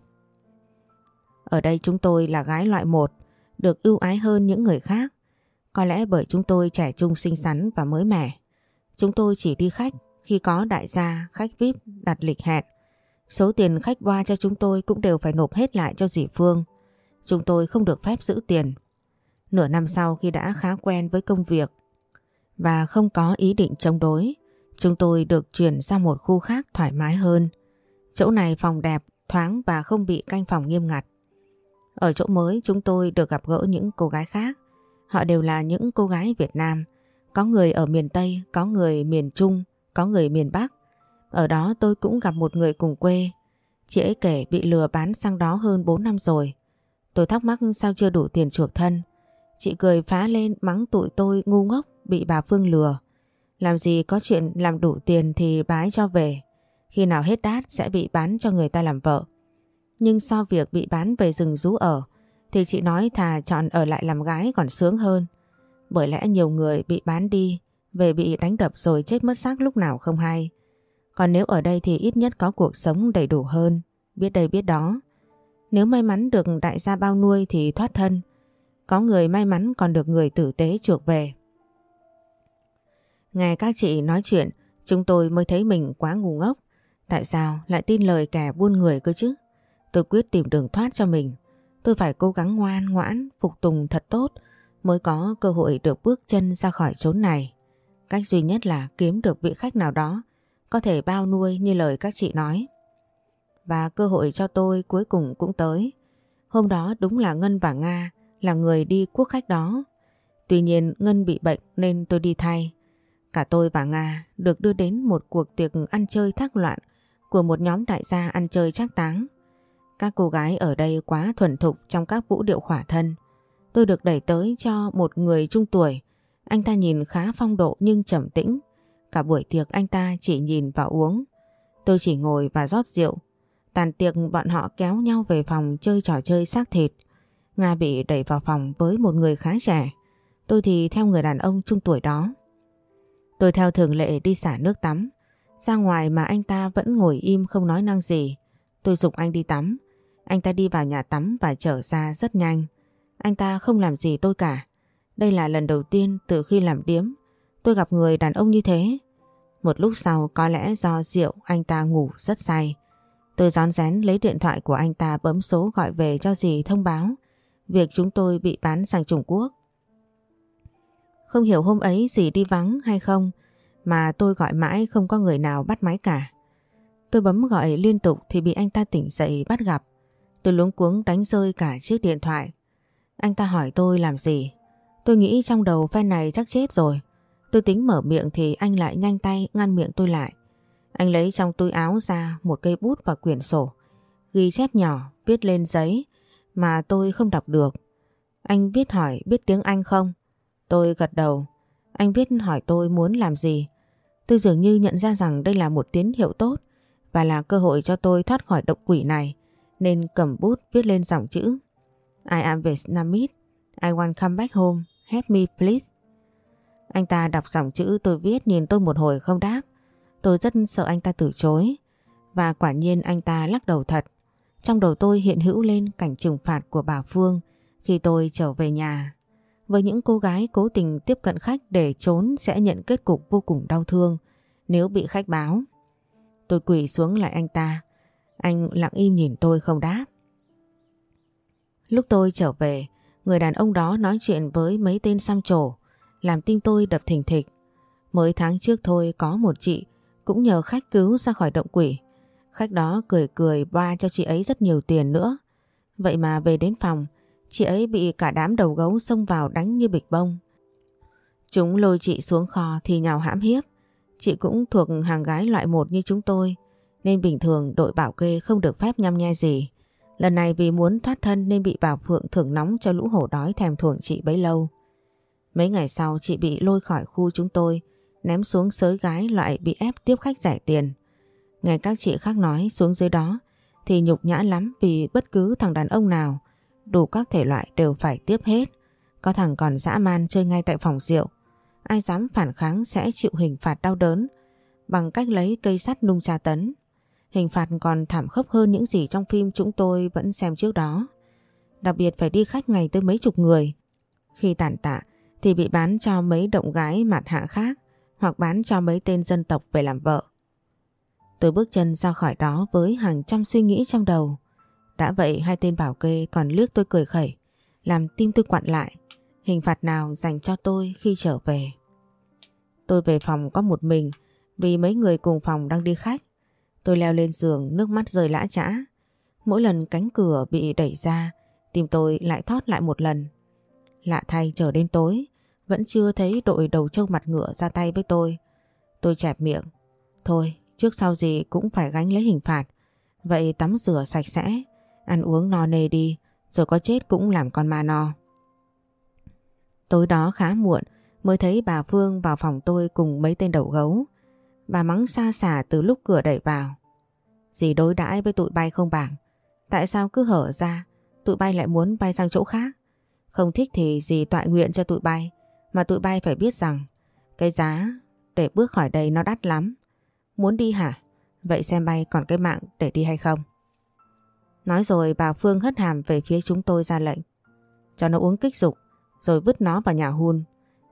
Ở đây chúng tôi là gái loại một, được ưu ái hơn những người khác. Có lẽ bởi chúng tôi trẻ trung xinh xắn và mới mẻ. Chúng tôi chỉ đi khách khi có đại gia, khách VIP đặt lịch hẹn. Số tiền khách qua cho chúng tôi cũng đều phải nộp hết lại cho dì Phương. Chúng tôi không được phép giữ tiền. Nửa năm sau khi đã khá quen với công việc và không có ý định chống đối, chúng tôi được chuyển sang một khu khác thoải mái hơn. Chỗ này phòng đẹp, thoáng và không bị canh phòng nghiêm ngặt. Ở chỗ mới chúng tôi được gặp gỡ những cô gái khác. Họ đều là những cô gái Việt Nam. Có người ở miền Tây, có người miền Trung, có người miền Bắc. Ở đó tôi cũng gặp một người cùng quê. Chị ấy kể bị lừa bán sang đó hơn 4 năm rồi. Tôi thắc mắc sao chưa đủ tiền chuộc thân. Chị cười phá lên mắng tụi tôi ngu ngốc bị bà Phương lừa. Làm gì có chuyện làm đủ tiền thì bái cho về. Khi nào hết đát sẽ bị bán cho người ta làm vợ. Nhưng so việc bị bán về rừng rú ở thì chị nói thà chọn ở lại làm gái còn sướng hơn. Bởi lẽ nhiều người bị bán đi về bị đánh đập rồi chết mất xác lúc nào không hay. Còn nếu ở đây thì ít nhất có cuộc sống đầy đủ hơn, biết đây biết đó. Nếu may mắn được đại gia bao nuôi thì thoát thân. Có người may mắn còn được người tử tế chuộc về. Nghe các chị nói chuyện, chúng tôi mới thấy mình quá ngu ngốc. Tại sao lại tin lời kẻ buôn người cơ chứ? Tôi quyết tìm đường thoát cho mình. Tôi phải cố gắng ngoan ngoãn, phục tùng thật tốt mới có cơ hội được bước chân ra khỏi chốn này. Cách duy nhất là kiếm được vị khách nào đó có thể bao nuôi như lời các chị nói. Và cơ hội cho tôi cuối cùng cũng tới. Hôm đó đúng là Ngân và Nga là người đi quốc khách đó. Tuy nhiên Ngân bị bệnh nên tôi đi thay. Cả tôi và Nga được đưa đến một cuộc tiệc ăn chơi thác loạn của một nhóm đại gia ăn chơi trác táng. Các cô gái ở đây quá thuần thục trong các vũ điệu khỏa thân. Tôi được đẩy tới cho một người trung tuổi. Anh ta nhìn khá phong độ nhưng trầm tĩnh. Cả buổi tiệc anh ta chỉ nhìn và uống. Tôi chỉ ngồi và rót rượu. Tàn tiệc bọn họ kéo nhau về phòng chơi trò chơi xác thịt. Nga bị đẩy vào phòng với một người khá trẻ. Tôi thì theo người đàn ông trung tuổi đó. Tôi theo thường lệ đi xả nước tắm. Ra ngoài mà anh ta vẫn ngồi im không nói năng gì. Tôi dục anh đi tắm. Anh ta đi vào nhà tắm và trở ra rất nhanh. Anh ta không làm gì tôi cả. Đây là lần đầu tiên từ khi làm điếm, tôi gặp người đàn ông như thế. Một lúc sau, có lẽ do rượu anh ta ngủ rất say. Tôi rón rén lấy điện thoại của anh ta bấm số gọi về cho dì thông báo việc chúng tôi bị bán sang Trung Quốc. Không hiểu hôm ấy dì đi vắng hay không mà tôi gọi mãi không có người nào bắt máy cả. Tôi bấm gọi liên tục thì bị anh ta tỉnh dậy bắt gặp. Tôi luống cuống đánh rơi cả chiếc điện thoại. Anh ta hỏi tôi làm gì? Tôi nghĩ trong đầu phen này chắc chết rồi. Tôi tính mở miệng thì anh lại nhanh tay ngăn miệng tôi lại. Anh lấy trong túi áo ra một cây bút và quyển sổ. Ghi chép nhỏ, viết lên giấy mà tôi không đọc được. Anh viết hỏi biết tiếng Anh không? Tôi gật đầu. Anh viết hỏi tôi muốn làm gì? Tôi dường như nhận ra rằng đây là một tín hiệu tốt và là cơ hội cho tôi thoát khỏi động quỷ này, nên cầm bút viết lên dòng chữ, I am Vietnamese. I want come back home. Help me, please. Anh ta đọc dòng chữ tôi viết nhìn tôi một hồi không đáp. Tôi rất sợ anh ta từ chối. Và quả nhiên anh ta lắc đầu thật. Trong đầu tôi hiện hữu lên cảnh trừng phạt của bà Phương khi tôi trở về nhà. Với những cô gái cố tình tiếp cận khách để trốn sẽ nhận kết cục vô cùng đau thương nếu bị khách báo. Tôi quỳ xuống lại anh ta. Anh lặng im nhìn tôi không đáp. Lúc tôi trở về, người đàn ông đó nói chuyện với mấy tên xăm trổ, làm tim tôi đập thình thịch. Mới tháng trước thôi có một chị cũng nhờ khách cứu ra khỏi động quỷ. Khách đó cười cười ba cho chị ấy rất nhiều tiền nữa. Vậy mà về đến phòng, chị ấy bị cả đám đầu gấu xông vào đánh như bịch bông. Chúng lôi chị xuống kho thì nhào hãm hiếp. Chị cũng thuộc hàng gái loại một như chúng tôi, nên bình thường đội bảo kê không được phép nhăm nhe gì. Lần này vì muốn thoát thân nên bị bảo Phượng thưởng nóng cho lũ hổ đói thèm thuồng chị bấy lâu. Mấy ngày sau chị bị lôi khỏi khu chúng tôi, ném xuống sới gái loại bị ép tiếp khách giải tiền. Nghe các chị khác nói xuống dưới đó thì nhục nhã lắm vì bất cứ thằng đàn ông nào đủ các thể loại đều phải tiếp hết. Có thằng còn dã man chơi ngay tại phòng rượu. Ai dám phản kháng sẽ chịu hình phạt đau đớn bằng cách lấy cây sắt nung tra tấn. Hình phạt còn thảm khốc hơn những gì trong phim chúng tôi vẫn xem trước đó. Đặc biệt phải đi khách ngày tới mấy chục người. Khi tàn tạ, thì bị bán cho mấy động gái mặt hạ khác, hoặc bán cho mấy tên dân tộc về làm vợ. Tôi bước chân ra khỏi đó với hàng trăm suy nghĩ trong đầu. Đã vậy hai tên bảo kê còn liếc tôi cười khẩy, làm tim tôi quặn lại. Hình phạt nào dành cho tôi khi trở về. Tôi về phòng có một mình vì mấy người cùng phòng đang đi khách. Tôi leo lên giường nước mắt rơi lã chã. Mỗi lần cánh cửa bị đẩy ra, tim tôi lại thoát lại một lần. Lạ thay chờ đến tối, vẫn chưa thấy đội đầu trâu mặt ngựa ra tay với tôi. Tôi chẹp miệng. Thôi, trước sau gì cũng phải gánh lấy hình phạt. Vậy tắm rửa sạch sẽ, ăn uống no nê đi, rồi có chết cũng làm con ma no. Tối đó khá muộn, mới thấy bà Phương vào phòng tôi cùng mấy tên đầu gấu. Bà mắng xa xả từ lúc cửa đẩy vào. Dì đối đãi với tụi bay không bảng. Tại sao cứ hở ra, tụi bay lại muốn bay sang chỗ khác? Không thích thì dì tọa nguyện cho tụi bay. Mà tụi bay phải biết rằng cái giá để bước khỏi đây nó đắt lắm. Muốn đi hả? Vậy xem bay còn cái mạng để đi hay không? Nói rồi bà Phương hất hàm về phía chúng tôi ra lệnh. Cho nó uống kích dục, rồi vứt nó vào nhà hun.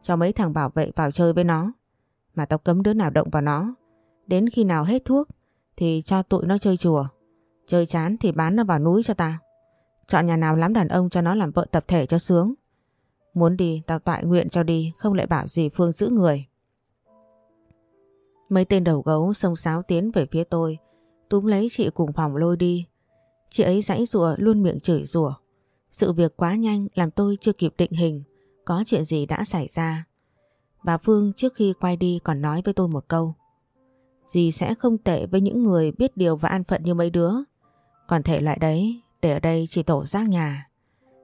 Cho mấy thằng bảo vệ vào chơi với nó. Mà tao cấm đứa nào động vào nó. Đến khi nào hết thuốc, thì cho tụi nó chơi chùa. Chơi chán thì bán nó vào núi cho ta Chọn nhà nào lắm đàn ông cho nó làm vợ tập thể cho sướng. Muốn đi, tao tọa nguyện cho đi, không lại bảo gì Phương giữ người. Mấy tên đầu gấu xông xáo tiến về phía tôi, túm lấy chị cùng phòng lôi đi. Chị ấy giãy rùa luôn miệng chửi rủa. Sự việc quá nhanh làm tôi chưa kịp định hình có chuyện gì đã xảy ra. Bà Phương trước khi quay đi còn nói với tôi một câu. Dì sẽ không tệ với những người biết điều và an phận như mấy đứa. Còn thể loại đấy, để ở đây chỉ tổ giác nhà.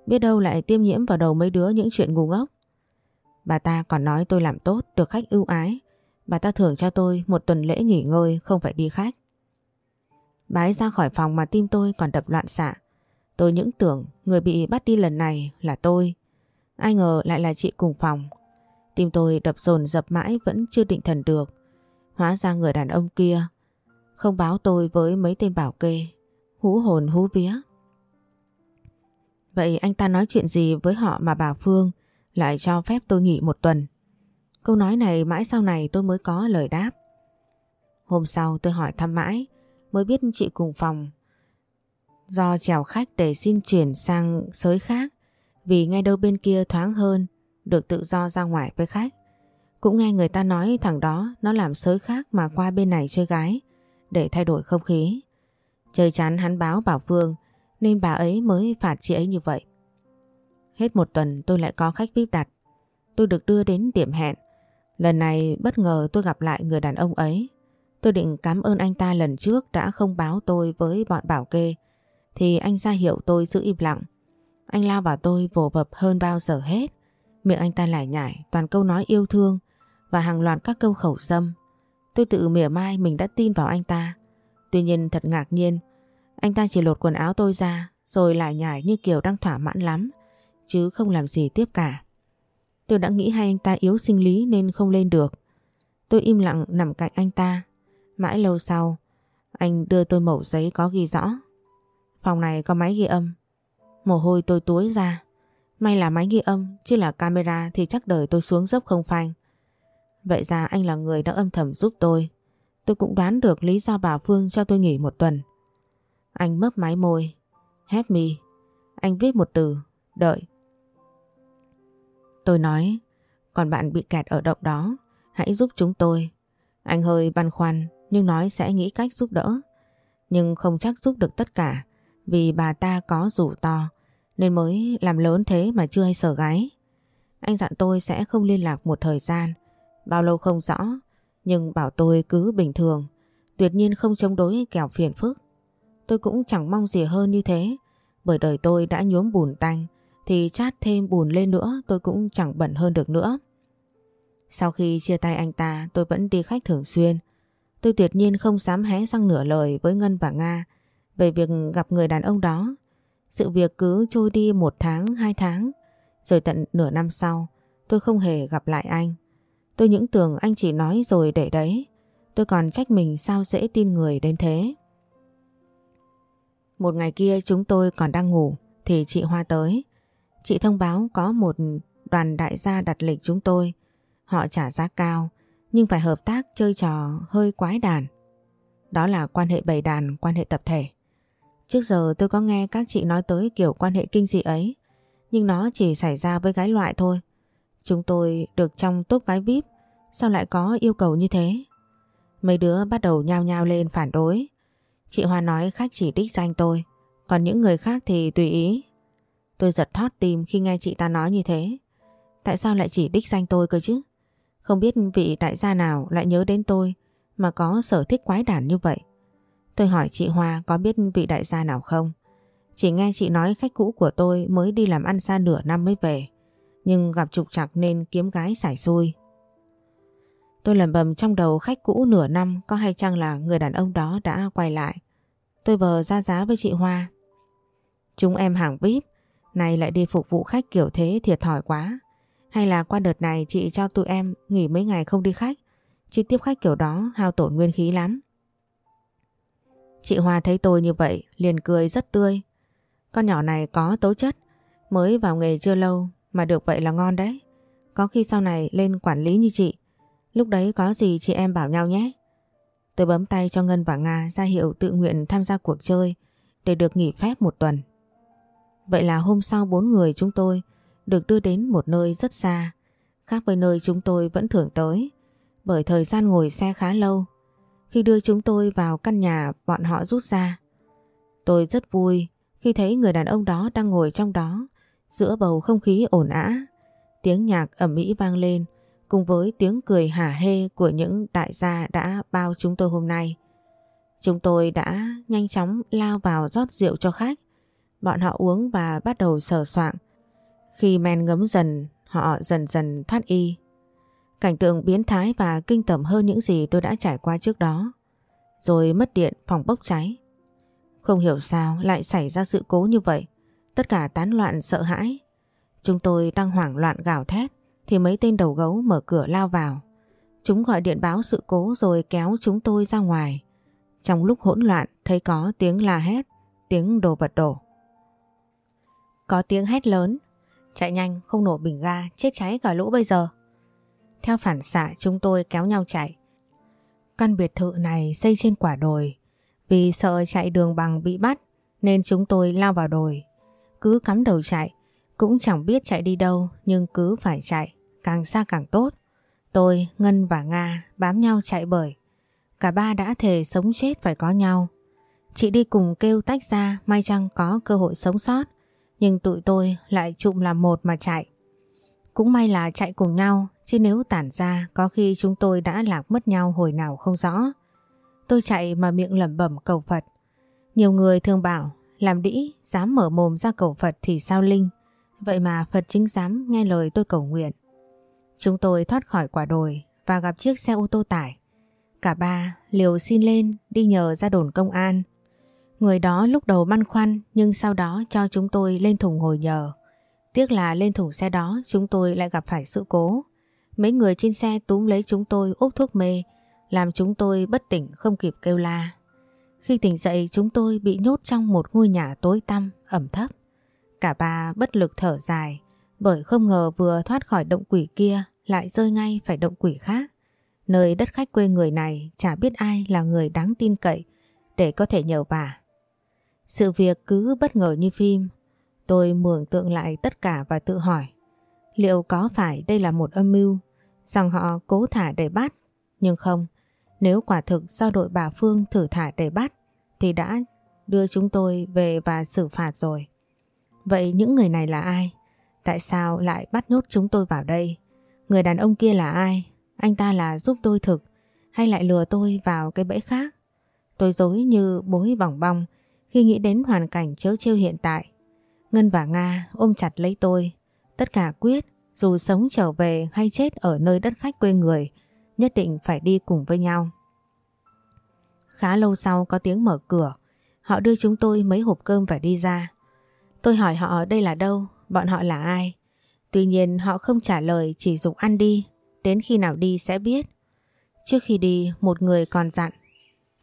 Biết đâu lại tiêm nhiễm vào đầu mấy đứa những chuyện ngu ngốc. Bà ta còn nói tôi làm tốt, được khách ưu ái. Bà ta thưởng cho tôi một tuần lễ nghỉ ngơi, không phải đi khách. Bái ra khỏi phòng mà tim tôi còn đập loạn xạ. Tôi những tưởng người bị bắt đi lần này là tôi. Ai ngờ lại là chị cùng phòng. Tim tôi đập dồn dập mãi vẫn chưa định thần được. Hóa ra người đàn ông kia không báo tôi với mấy tên bảo kê. Hú hồn hú vía. Vậy anh ta nói chuyện gì với họ mà bà Phương lại cho phép tôi nghỉ một tuần? Câu nói này mãi sau này tôi mới có lời đáp. Hôm sau tôi hỏi thăm mãi mới biết chị cùng phòng do chèo khách để xin chuyển sang sới khác, vì ngay đâu bên kia thoáng hơn, được tự do ra ngoài với khách. Cũng nghe người ta nói thằng đó, nó làm sới khác mà qua bên này chơi gái, để thay đổi không khí. Chơi chán hắn báo bảo Phương nên bà ấy mới phạt chị ấy như vậy. Hết một tuần tôi lại có khách VIP đặt. Tôi được đưa đến điểm hẹn. Lần này bất ngờ tôi gặp lại người đàn ông ấy. Tôi định cảm ơn anh ta lần trước đã không báo tôi với bọn bảo kê. Thì anh ra hiệu tôi giữ im lặng. Anh lao vào tôi vồ vập hơn bao giờ hết. Miệng anh ta lại nhảy toàn câu nói yêu thương và hàng loạt các câu khẩu dâm. Tôi tự mỉa mai mình đã tin vào anh ta. Tuy nhiên thật ngạc nhiên, anh ta chỉ lột quần áo tôi ra rồi lại nhảy như kiểu đang thỏa mãn lắm, chứ không làm gì tiếp cả. Tôi đã nghĩ hai anh ta yếu sinh lý nên không lên được. Tôi im lặng nằm cạnh anh ta. Mãi lâu sau, anh đưa tôi mẩu giấy có ghi rõ. Phòng này có máy ghi âm. Mồ hôi tôi túi ra. May là máy ghi âm, chứ là camera thì chắc đời tôi xuống dốc không phanh. Vậy ra anh là người đã âm thầm giúp tôi. Tôi cũng đoán được lý do bà Phương cho tôi nghỉ một tuần. Anh mấp máy môi. Help me. Anh viết một từ. Đợi. Tôi nói, còn bạn bị kẹt ở động đó, hãy giúp chúng tôi. Anh hơi băn khoăn nhưng nói sẽ nghĩ cách giúp đỡ. Nhưng không chắc giúp được tất cả vì bà ta có rủ to nên mới làm lớn thế mà chưa hay sở gái. Anh dặn tôi sẽ không liên lạc một thời gian, bao lâu không rõ, nhưng bảo tôi cứ bình thường, tuyệt nhiên không chống đối kẻo phiền phức. Tôi cũng chẳng mong gì hơn như thế, bởi đời tôi đã nhuốm bùn tanh, thì chát thêm bùn lên nữa tôi cũng chẳng bẩn hơn được nữa. Sau khi chia tay anh ta tôi vẫn đi khách thường xuyên. Tôi tuyệt nhiên không dám hé răng nửa lời với Ngân và Nga về việc gặp người đàn ông đó. Sự việc cứ trôi đi một tháng, hai tháng, rồi tận nửa năm sau tôi không hề gặp lại anh. Tôi những tưởng anh chỉ nói rồi để đấy. Tôi còn trách mình sao dễ tin người đến thế. Một ngày kia chúng tôi còn đang ngủ thì chị Hoa tới. Chị thông báo có một đoàn đại gia đặt lịch chúng tôi. Họ trả giá cao nhưng phải hợp tác chơi trò hơi quái đàn. Đó là quan hệ bầy đàn, quan hệ tập thể. Trước giờ tôi có nghe các chị nói tới kiểu quan hệ kinh dị ấy, nhưng nó chỉ xảy ra với gái loại thôi. Chúng tôi được trong top gái VIP, sao lại có yêu cầu như thế? Mấy đứa bắt đầu nhao nhao lên phản đối. Chị Hoa nói khách chỉ đích danh tôi, còn những người khác thì tùy ý. Tôi giật thót tim khi nghe chị ta nói như thế. Tại sao lại chỉ đích danh tôi cơ chứ? Không biết vị đại gia nào lại nhớ đến tôi mà có sở thích quái đản như vậy. Tôi hỏi chị Hoa có biết vị đại gia nào không? Chỉ nghe chị nói khách cũ của tôi mới đi làm ăn xa nửa năm mới về. Nhưng gặp trục trặc nên kiếm gái xài xui. Tôi lầm bầm trong đầu khách cũ nửa năm có hay chăng là người đàn ông đó đã quay lại. Tôi vờ ra giá với chị Hoa. Chúng em hàng VIP, này lại đi phục vụ khách kiểu thế thiệt thòi quá. Hay là qua đợt này chị cho tụi em nghỉ mấy ngày không đi khách, chứ tiếp khách kiểu đó hao tổn nguyên khí lắm. Chị Hoa thấy tôi như vậy liền cười rất tươi. Con nhỏ này có tố chất, mới vào nghề chưa lâu mà được vậy là ngon đấy. Có khi sau này lên quản lý như chị, lúc đấy có gì chị em bảo nhau nhé. Tôi bấm tay cho Ngân và Nga ra hiệu tự nguyện tham gia cuộc chơi để được nghỉ phép một tuần. Vậy là hôm sau bốn người chúng tôi được đưa đến một nơi rất xa, khác với nơi chúng tôi vẫn thường tới, bởi thời gian ngồi xe khá lâu khi đưa chúng tôi vào căn nhà bọn họ rút ra. Tôi rất vui khi thấy người đàn ông đó đang ngồi trong đó giữa bầu không khí ồn ã. Tiếng nhạc ẩm mỹ vang lên cùng với tiếng cười hả hê của những đại gia đã bao chúng tôi hôm nay. Chúng tôi đã nhanh chóng lao vào rót rượu cho khách. Bọn họ uống và bắt đầu sờ soạng. Khi men ngấm dần, họ dần dần thoát y. Cảnh tượng biến thái và kinh tởm hơn những gì tôi đã trải qua trước đó. Rồi mất điện, phòng bốc cháy. Không hiểu sao lại xảy ra sự cố như vậy. Tất cả tán loạn sợ hãi. Chúng tôi đang hoảng loạn gào thét thì mấy tên đầu gấu mở cửa lao vào. Chúng gọi điện báo sự cố rồi kéo chúng tôi ra ngoài. Trong lúc hỗn loạn thấy có tiếng la hét, tiếng đồ vật đổ. có tiếng hét lớn. Chạy nhanh không nổ bình ga, chết cháy cả lũ bây giờ. Theo phản xạ chúng tôi kéo nhau chạy. Căn biệt thự này xây trên quả đồi. Vì sợ chạy đường bằng bị bắt nên chúng tôi lao vào đồi. Cứ cắm đầu chạy, cũng chẳng biết chạy đi đâu nhưng cứ phải chạy, càng xa càng tốt. Tôi, Ngân và Nga bám nhau chạy bởi. Cả ba đã thề sống chết phải có nhau. Chị đi cùng kêu tách ra may chăng có cơ hội sống sót. Nhưng tụi tôi lại chụm làm một mà chạy. Cũng may là chạy cùng nhau, chứ nếu tản ra, có khi chúng tôi đã lạc mất nhau hồi nào không rõ. Tôi chạy mà miệng lẩm bẩm cầu Phật. Nhiều người thường bảo, làm đĩ, dám mở mồm ra cầu Phật thì sao linh. Vậy mà Phật chính dám nghe lời tôi cầu nguyện. Chúng tôi thoát khỏi quả đồi và gặp chiếc xe ô tô tải. Cả ba liều xin lên đi nhờ ra đồn công an. Người đó lúc đầu băn khoăn nhưng sau đó cho chúng tôi lên thùng ngồi nhờ. Tiếc là lên thùng xe đó chúng tôi lại gặp phải sự cố. Mấy người trên xe túm lấy chúng tôi úp thuốc mê, làm chúng tôi bất tỉnh không kịp kêu la. Khi tỉnh dậy chúng tôi bị nhốt trong một ngôi nhà tối tăm, ẩm thấp. Cả ba bất lực thở dài, bởi không ngờ vừa thoát khỏi động quỷ kia lại rơi ngay phải động quỷ khác. Nơi đất khách quê người này chả biết ai là người đáng tin cậy để có thể nhờ vả. Sự việc cứ bất ngờ như phim. Tôi mường tượng lại tất cả và tự hỏi liệu có phải đây là một âm mưu rằng họ cố thả để bắt. Nhưng không, nếu quả thực do đội bà Phương thử thả để bắt thì đã đưa chúng tôi về và xử phạt rồi. Vậy những người này là ai? Tại sao lại bắt nhốt chúng tôi vào đây? Người đàn ông kia là ai? Anh ta là giúp tôi thực hay lại lừa tôi vào cái bẫy khác? Tôi dối như bối vòng bong khi nghĩ đến hoàn cảnh chớ trêu hiện tại. Ngân và Nga ôm chặt lấy tôi. Tất cả quyết dù sống trở về hay chết ở nơi đất khách quê người nhất định phải đi cùng với nhau. Khá lâu sau có tiếng mở cửa. Họ đưa chúng tôi mấy hộp cơm và đi ra. Tôi hỏi họ đây là đâu, bọn họ là ai. Tuy nhiên họ không trả lời chỉ dục ăn đi, đến khi nào đi sẽ biết. Trước khi đi một người còn dặn,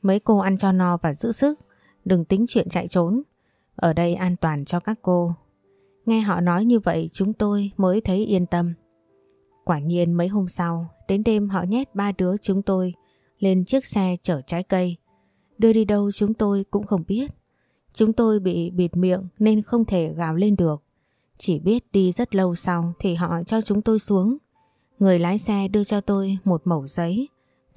mấy cô ăn cho no và giữ sức, đừng tính chuyện chạy trốn. Ở đây an toàn cho các cô. Nghe họ nói như vậy chúng tôi mới thấy yên tâm. Quả nhiên mấy hôm sau, đến đêm họ nhét ba đứa chúng tôi lên chiếc xe chở trái cây. Đưa đi đâu chúng tôi cũng không biết. Chúng tôi bị bịt miệng nên không thể gào lên được. Chỉ biết đi rất lâu sau thì họ cho chúng tôi xuống. Người lái xe đưa cho tôi một mẩu giấy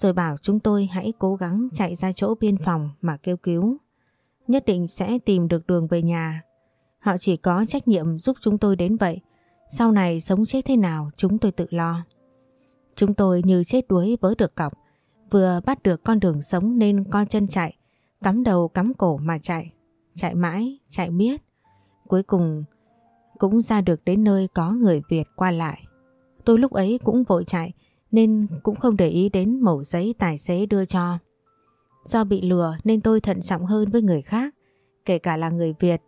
rồi bảo chúng tôi hãy cố gắng chạy ra chỗ biên phòng mà kêu cứu. Nhất định sẽ tìm được đường về nhà. Họ chỉ có trách nhiệm giúp chúng tôi đến vậy. Sau này sống chết thế nào chúng tôi tự lo. Chúng tôi như chết đuối với được cọc. Vừa bắt được con đường sống nên co chân chạy. Cắm đầu cắm cổ mà chạy. Chạy mãi, chạy miết. Cuối cùng cũng ra được đến nơi có người Việt qua lại. Tôi lúc ấy cũng vội chạy nên cũng không để ý đến mẩu giấy tài xế đưa cho. Do bị lừa nên tôi thận trọng hơn với người khác, kể cả là người Việt.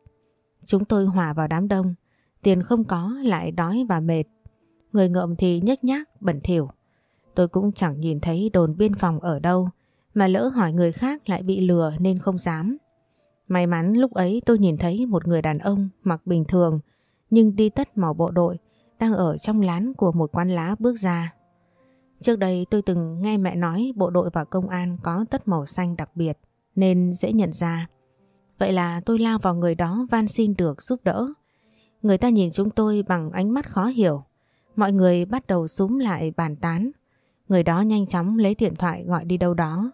Chúng tôi hòa vào đám đông, tiền không có lại đói và mệt. Người ngợm thì nhếch nhác, bẩn thỉu. Tôi cũng chẳng nhìn thấy đồn biên phòng ở đâu, mà lỡ hỏi người khác lại bị lừa nên không dám. May mắn lúc ấy tôi nhìn thấy một người đàn ông mặc bình thường nhưng đi tất màu bộ đội đang ở trong lán của một quán lá bước ra. Trước đây tôi từng nghe mẹ nói bộ đội và công an có tất màu xanh đặc biệt nên dễ nhận ra. Vậy là tôi lao vào người đó van xin được giúp đỡ. Người ta nhìn chúng tôi bằng ánh mắt khó hiểu. Mọi người bắt đầu súm lại bàn tán. Người đó nhanh chóng lấy điện thoại gọi đi đâu đó.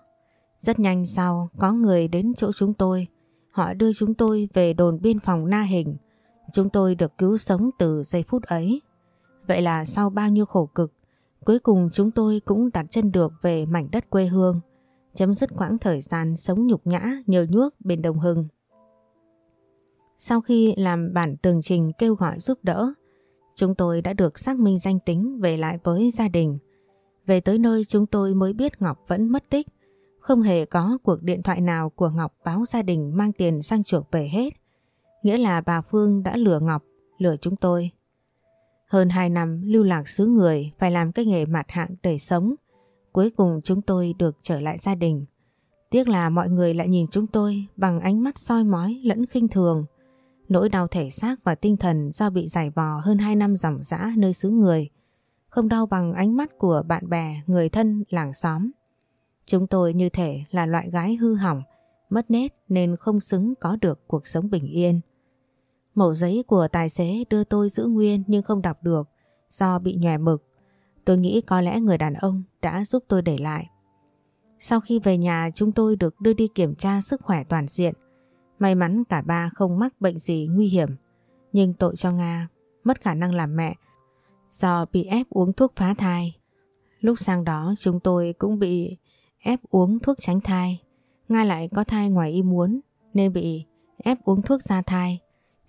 Rất nhanh sau có người đến chỗ chúng tôi. Họ đưa chúng tôi về đồn biên phòng Na Hình. Chúng tôi được cứu sống từ giây phút ấy. Vậy là sau bao nhiêu khổ cực, cuối cùng chúng tôi cũng đặt chân được về mảnh đất quê hương, chấm dứt quãng thời gian sống nhục nhã nhờ nhuốc bên Đồng Hưng. Sau khi làm bản tường trình kêu gọi giúp đỡ, chúng tôi đã được xác minh danh tính về lại với gia đình. Về tới nơi chúng tôi mới biết Ngọc vẫn mất tích, không hề có cuộc điện thoại nào của Ngọc báo gia đình mang tiền sang chuộc về hết. Nghĩa là bà Phương đã lừa Ngọc, lừa chúng tôi. Hơn 2 năm lưu lạc xứ người phải làm cái nghề mặt hạng để sống. Cuối cùng chúng tôi được trở lại gia đình. Tiếc là mọi người lại nhìn chúng tôi bằng ánh mắt soi mói lẫn khinh thường. Nỗi đau thể xác và tinh thần do bị giải vò hơn 2 năm dòng dã nơi xứ người. Không đau bằng ánh mắt của bạn bè, người thân, làng xóm. Chúng tôi như thể là loại gái hư hỏng, mất nét nên không xứng có được cuộc sống bình yên. Mẫu giấy của tài xế đưa tôi giữ nguyên nhưng không đọc được, do bị nhòe mực. Tôi nghĩ có lẽ người đàn ông đã giúp tôi để lại. Sau khi về nhà, chúng tôi được đưa đi kiểm tra sức khỏe toàn diện. May mắn cả ba không mắc bệnh gì nguy hiểm. Nhưng tội cho Nga mất khả năng làm mẹ do bị ép uống thuốc phá thai. Lúc sang đó, chúng tôi cũng bị ép uống thuốc tránh thai. Nga lại có thai ngoài ý muốn, nên bị ép uống thuốc ra thai.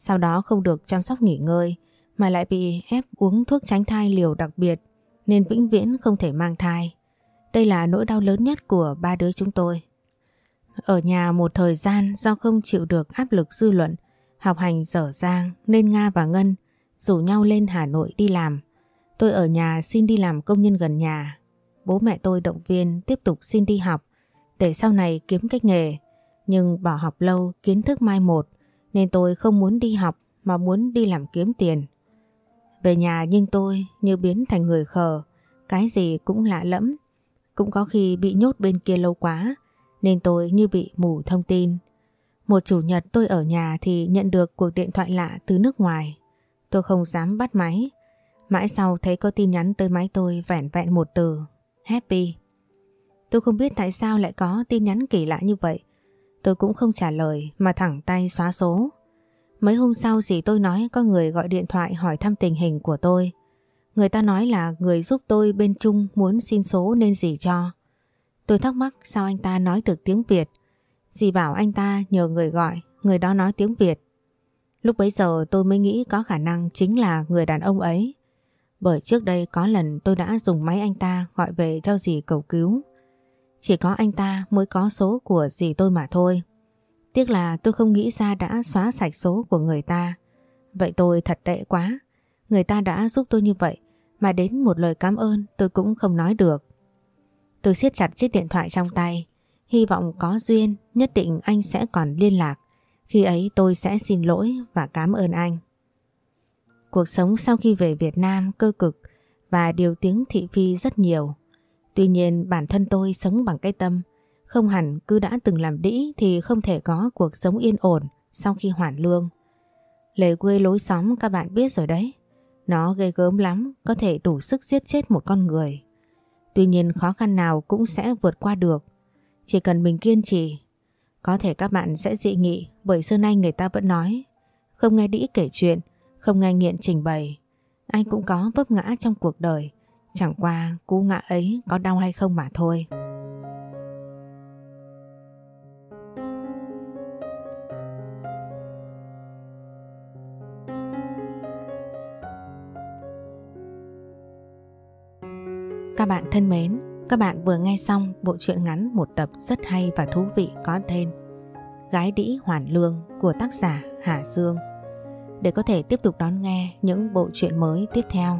Sau đó không được chăm sóc nghỉ ngơi mà lại bị ép uống thuốc tránh thai liều đặc biệt nên vĩnh viễn không thể mang thai. Đây là nỗi đau lớn nhất của ba đứa chúng tôi. Ở nhà một thời gian do không chịu được áp lực dư luận, học hành dở dang nên Nga và Ngân rủ nhau lên Hà Nội đi làm. Tôi ở nhà xin đi làm công nhân gần nhà. Bố mẹ tôi động viên tiếp tục xin đi học để sau này kiếm cách nghề. Nhưng bỏ học lâu kiến thức mai một nên tôi không muốn đi học mà muốn đi làm kiếm tiền. Về nhà nhưng tôi như biến thành người khờ, cái gì cũng lạ lẫm. Cũng có khi bị nhốt bên kia lâu quá nên tôi như bị mù thông tin. Một chủ nhật tôi ở nhà thì nhận được cuộc điện thoại lạ từ nước ngoài. Tôi không dám bắt máy. Mãi sau thấy có tin nhắn tới máy tôi vẹn vẹn một từ, happy. Tôi không biết tại sao lại có tin nhắn kỳ lạ như vậy. Tôi cũng không trả lời mà thẳng tay xóa số. Mấy hôm sau dì tôi nói có người gọi điện thoại hỏi thăm tình hình của tôi. Người ta nói là người giúp tôi bên Trung muốn xin số nên dì cho. Tôi thắc mắc sao anh ta nói được tiếng Việt. Dì bảo anh ta nhờ người gọi, người đó nói tiếng Việt. Lúc bấy giờ tôi mới nghĩ có khả năng chính là người đàn ông ấy. Bởi trước đây có lần tôi đã dùng máy anh ta gọi về cho dì cầu cứu. Chỉ có anh ta mới có số của dì tôi mà thôi. Tiếc là tôi không nghĩ ra đã xóa sạch số của người ta. Vậy tôi thật tệ quá. Người ta đã giúp tôi như vậy, mà đến một lời cảm ơn tôi cũng không nói được. Tôi siết chặt chiếc điện thoại trong tay. Hy vọng có duyên, nhất định anh sẽ còn liên lạc. Khi ấy tôi sẽ xin lỗi và cảm ơn anh. Cuộc sống sau khi về Việt Nam cơ cực và điều tiếng thị phi rất nhiều. Tuy nhiên bản thân tôi sống bằng cái tâm, không hẳn cứ đã từng làm đĩ thì không thể có cuộc sống yên ổn sau khi hoàn lương. Lề quê lối xóm các bạn biết rồi đấy. Nó ghê gớm lắm, có thể đủ sức giết chết một con người. Tuy nhiên khó khăn nào cũng sẽ vượt qua được. Chỉ cần mình kiên trì. Có thể các bạn sẽ dị nghị bởi xưa nay người ta vẫn nói không nghe đĩ kể chuyện, không nghe nghiện trình bày. Anh cũng có vấp ngã trong cuộc đời. Chẳng qua cú ngã ấy có đau hay không mà thôi. Các bạn thân mến, các bạn vừa nghe xong bộ truyện ngắn một tập rất hay và thú vị có tên Gái đĩ hoàn lương của tác giả Hà Dương. Để có thể tiếp tục đón nghe những bộ truyện mới tiếp theo,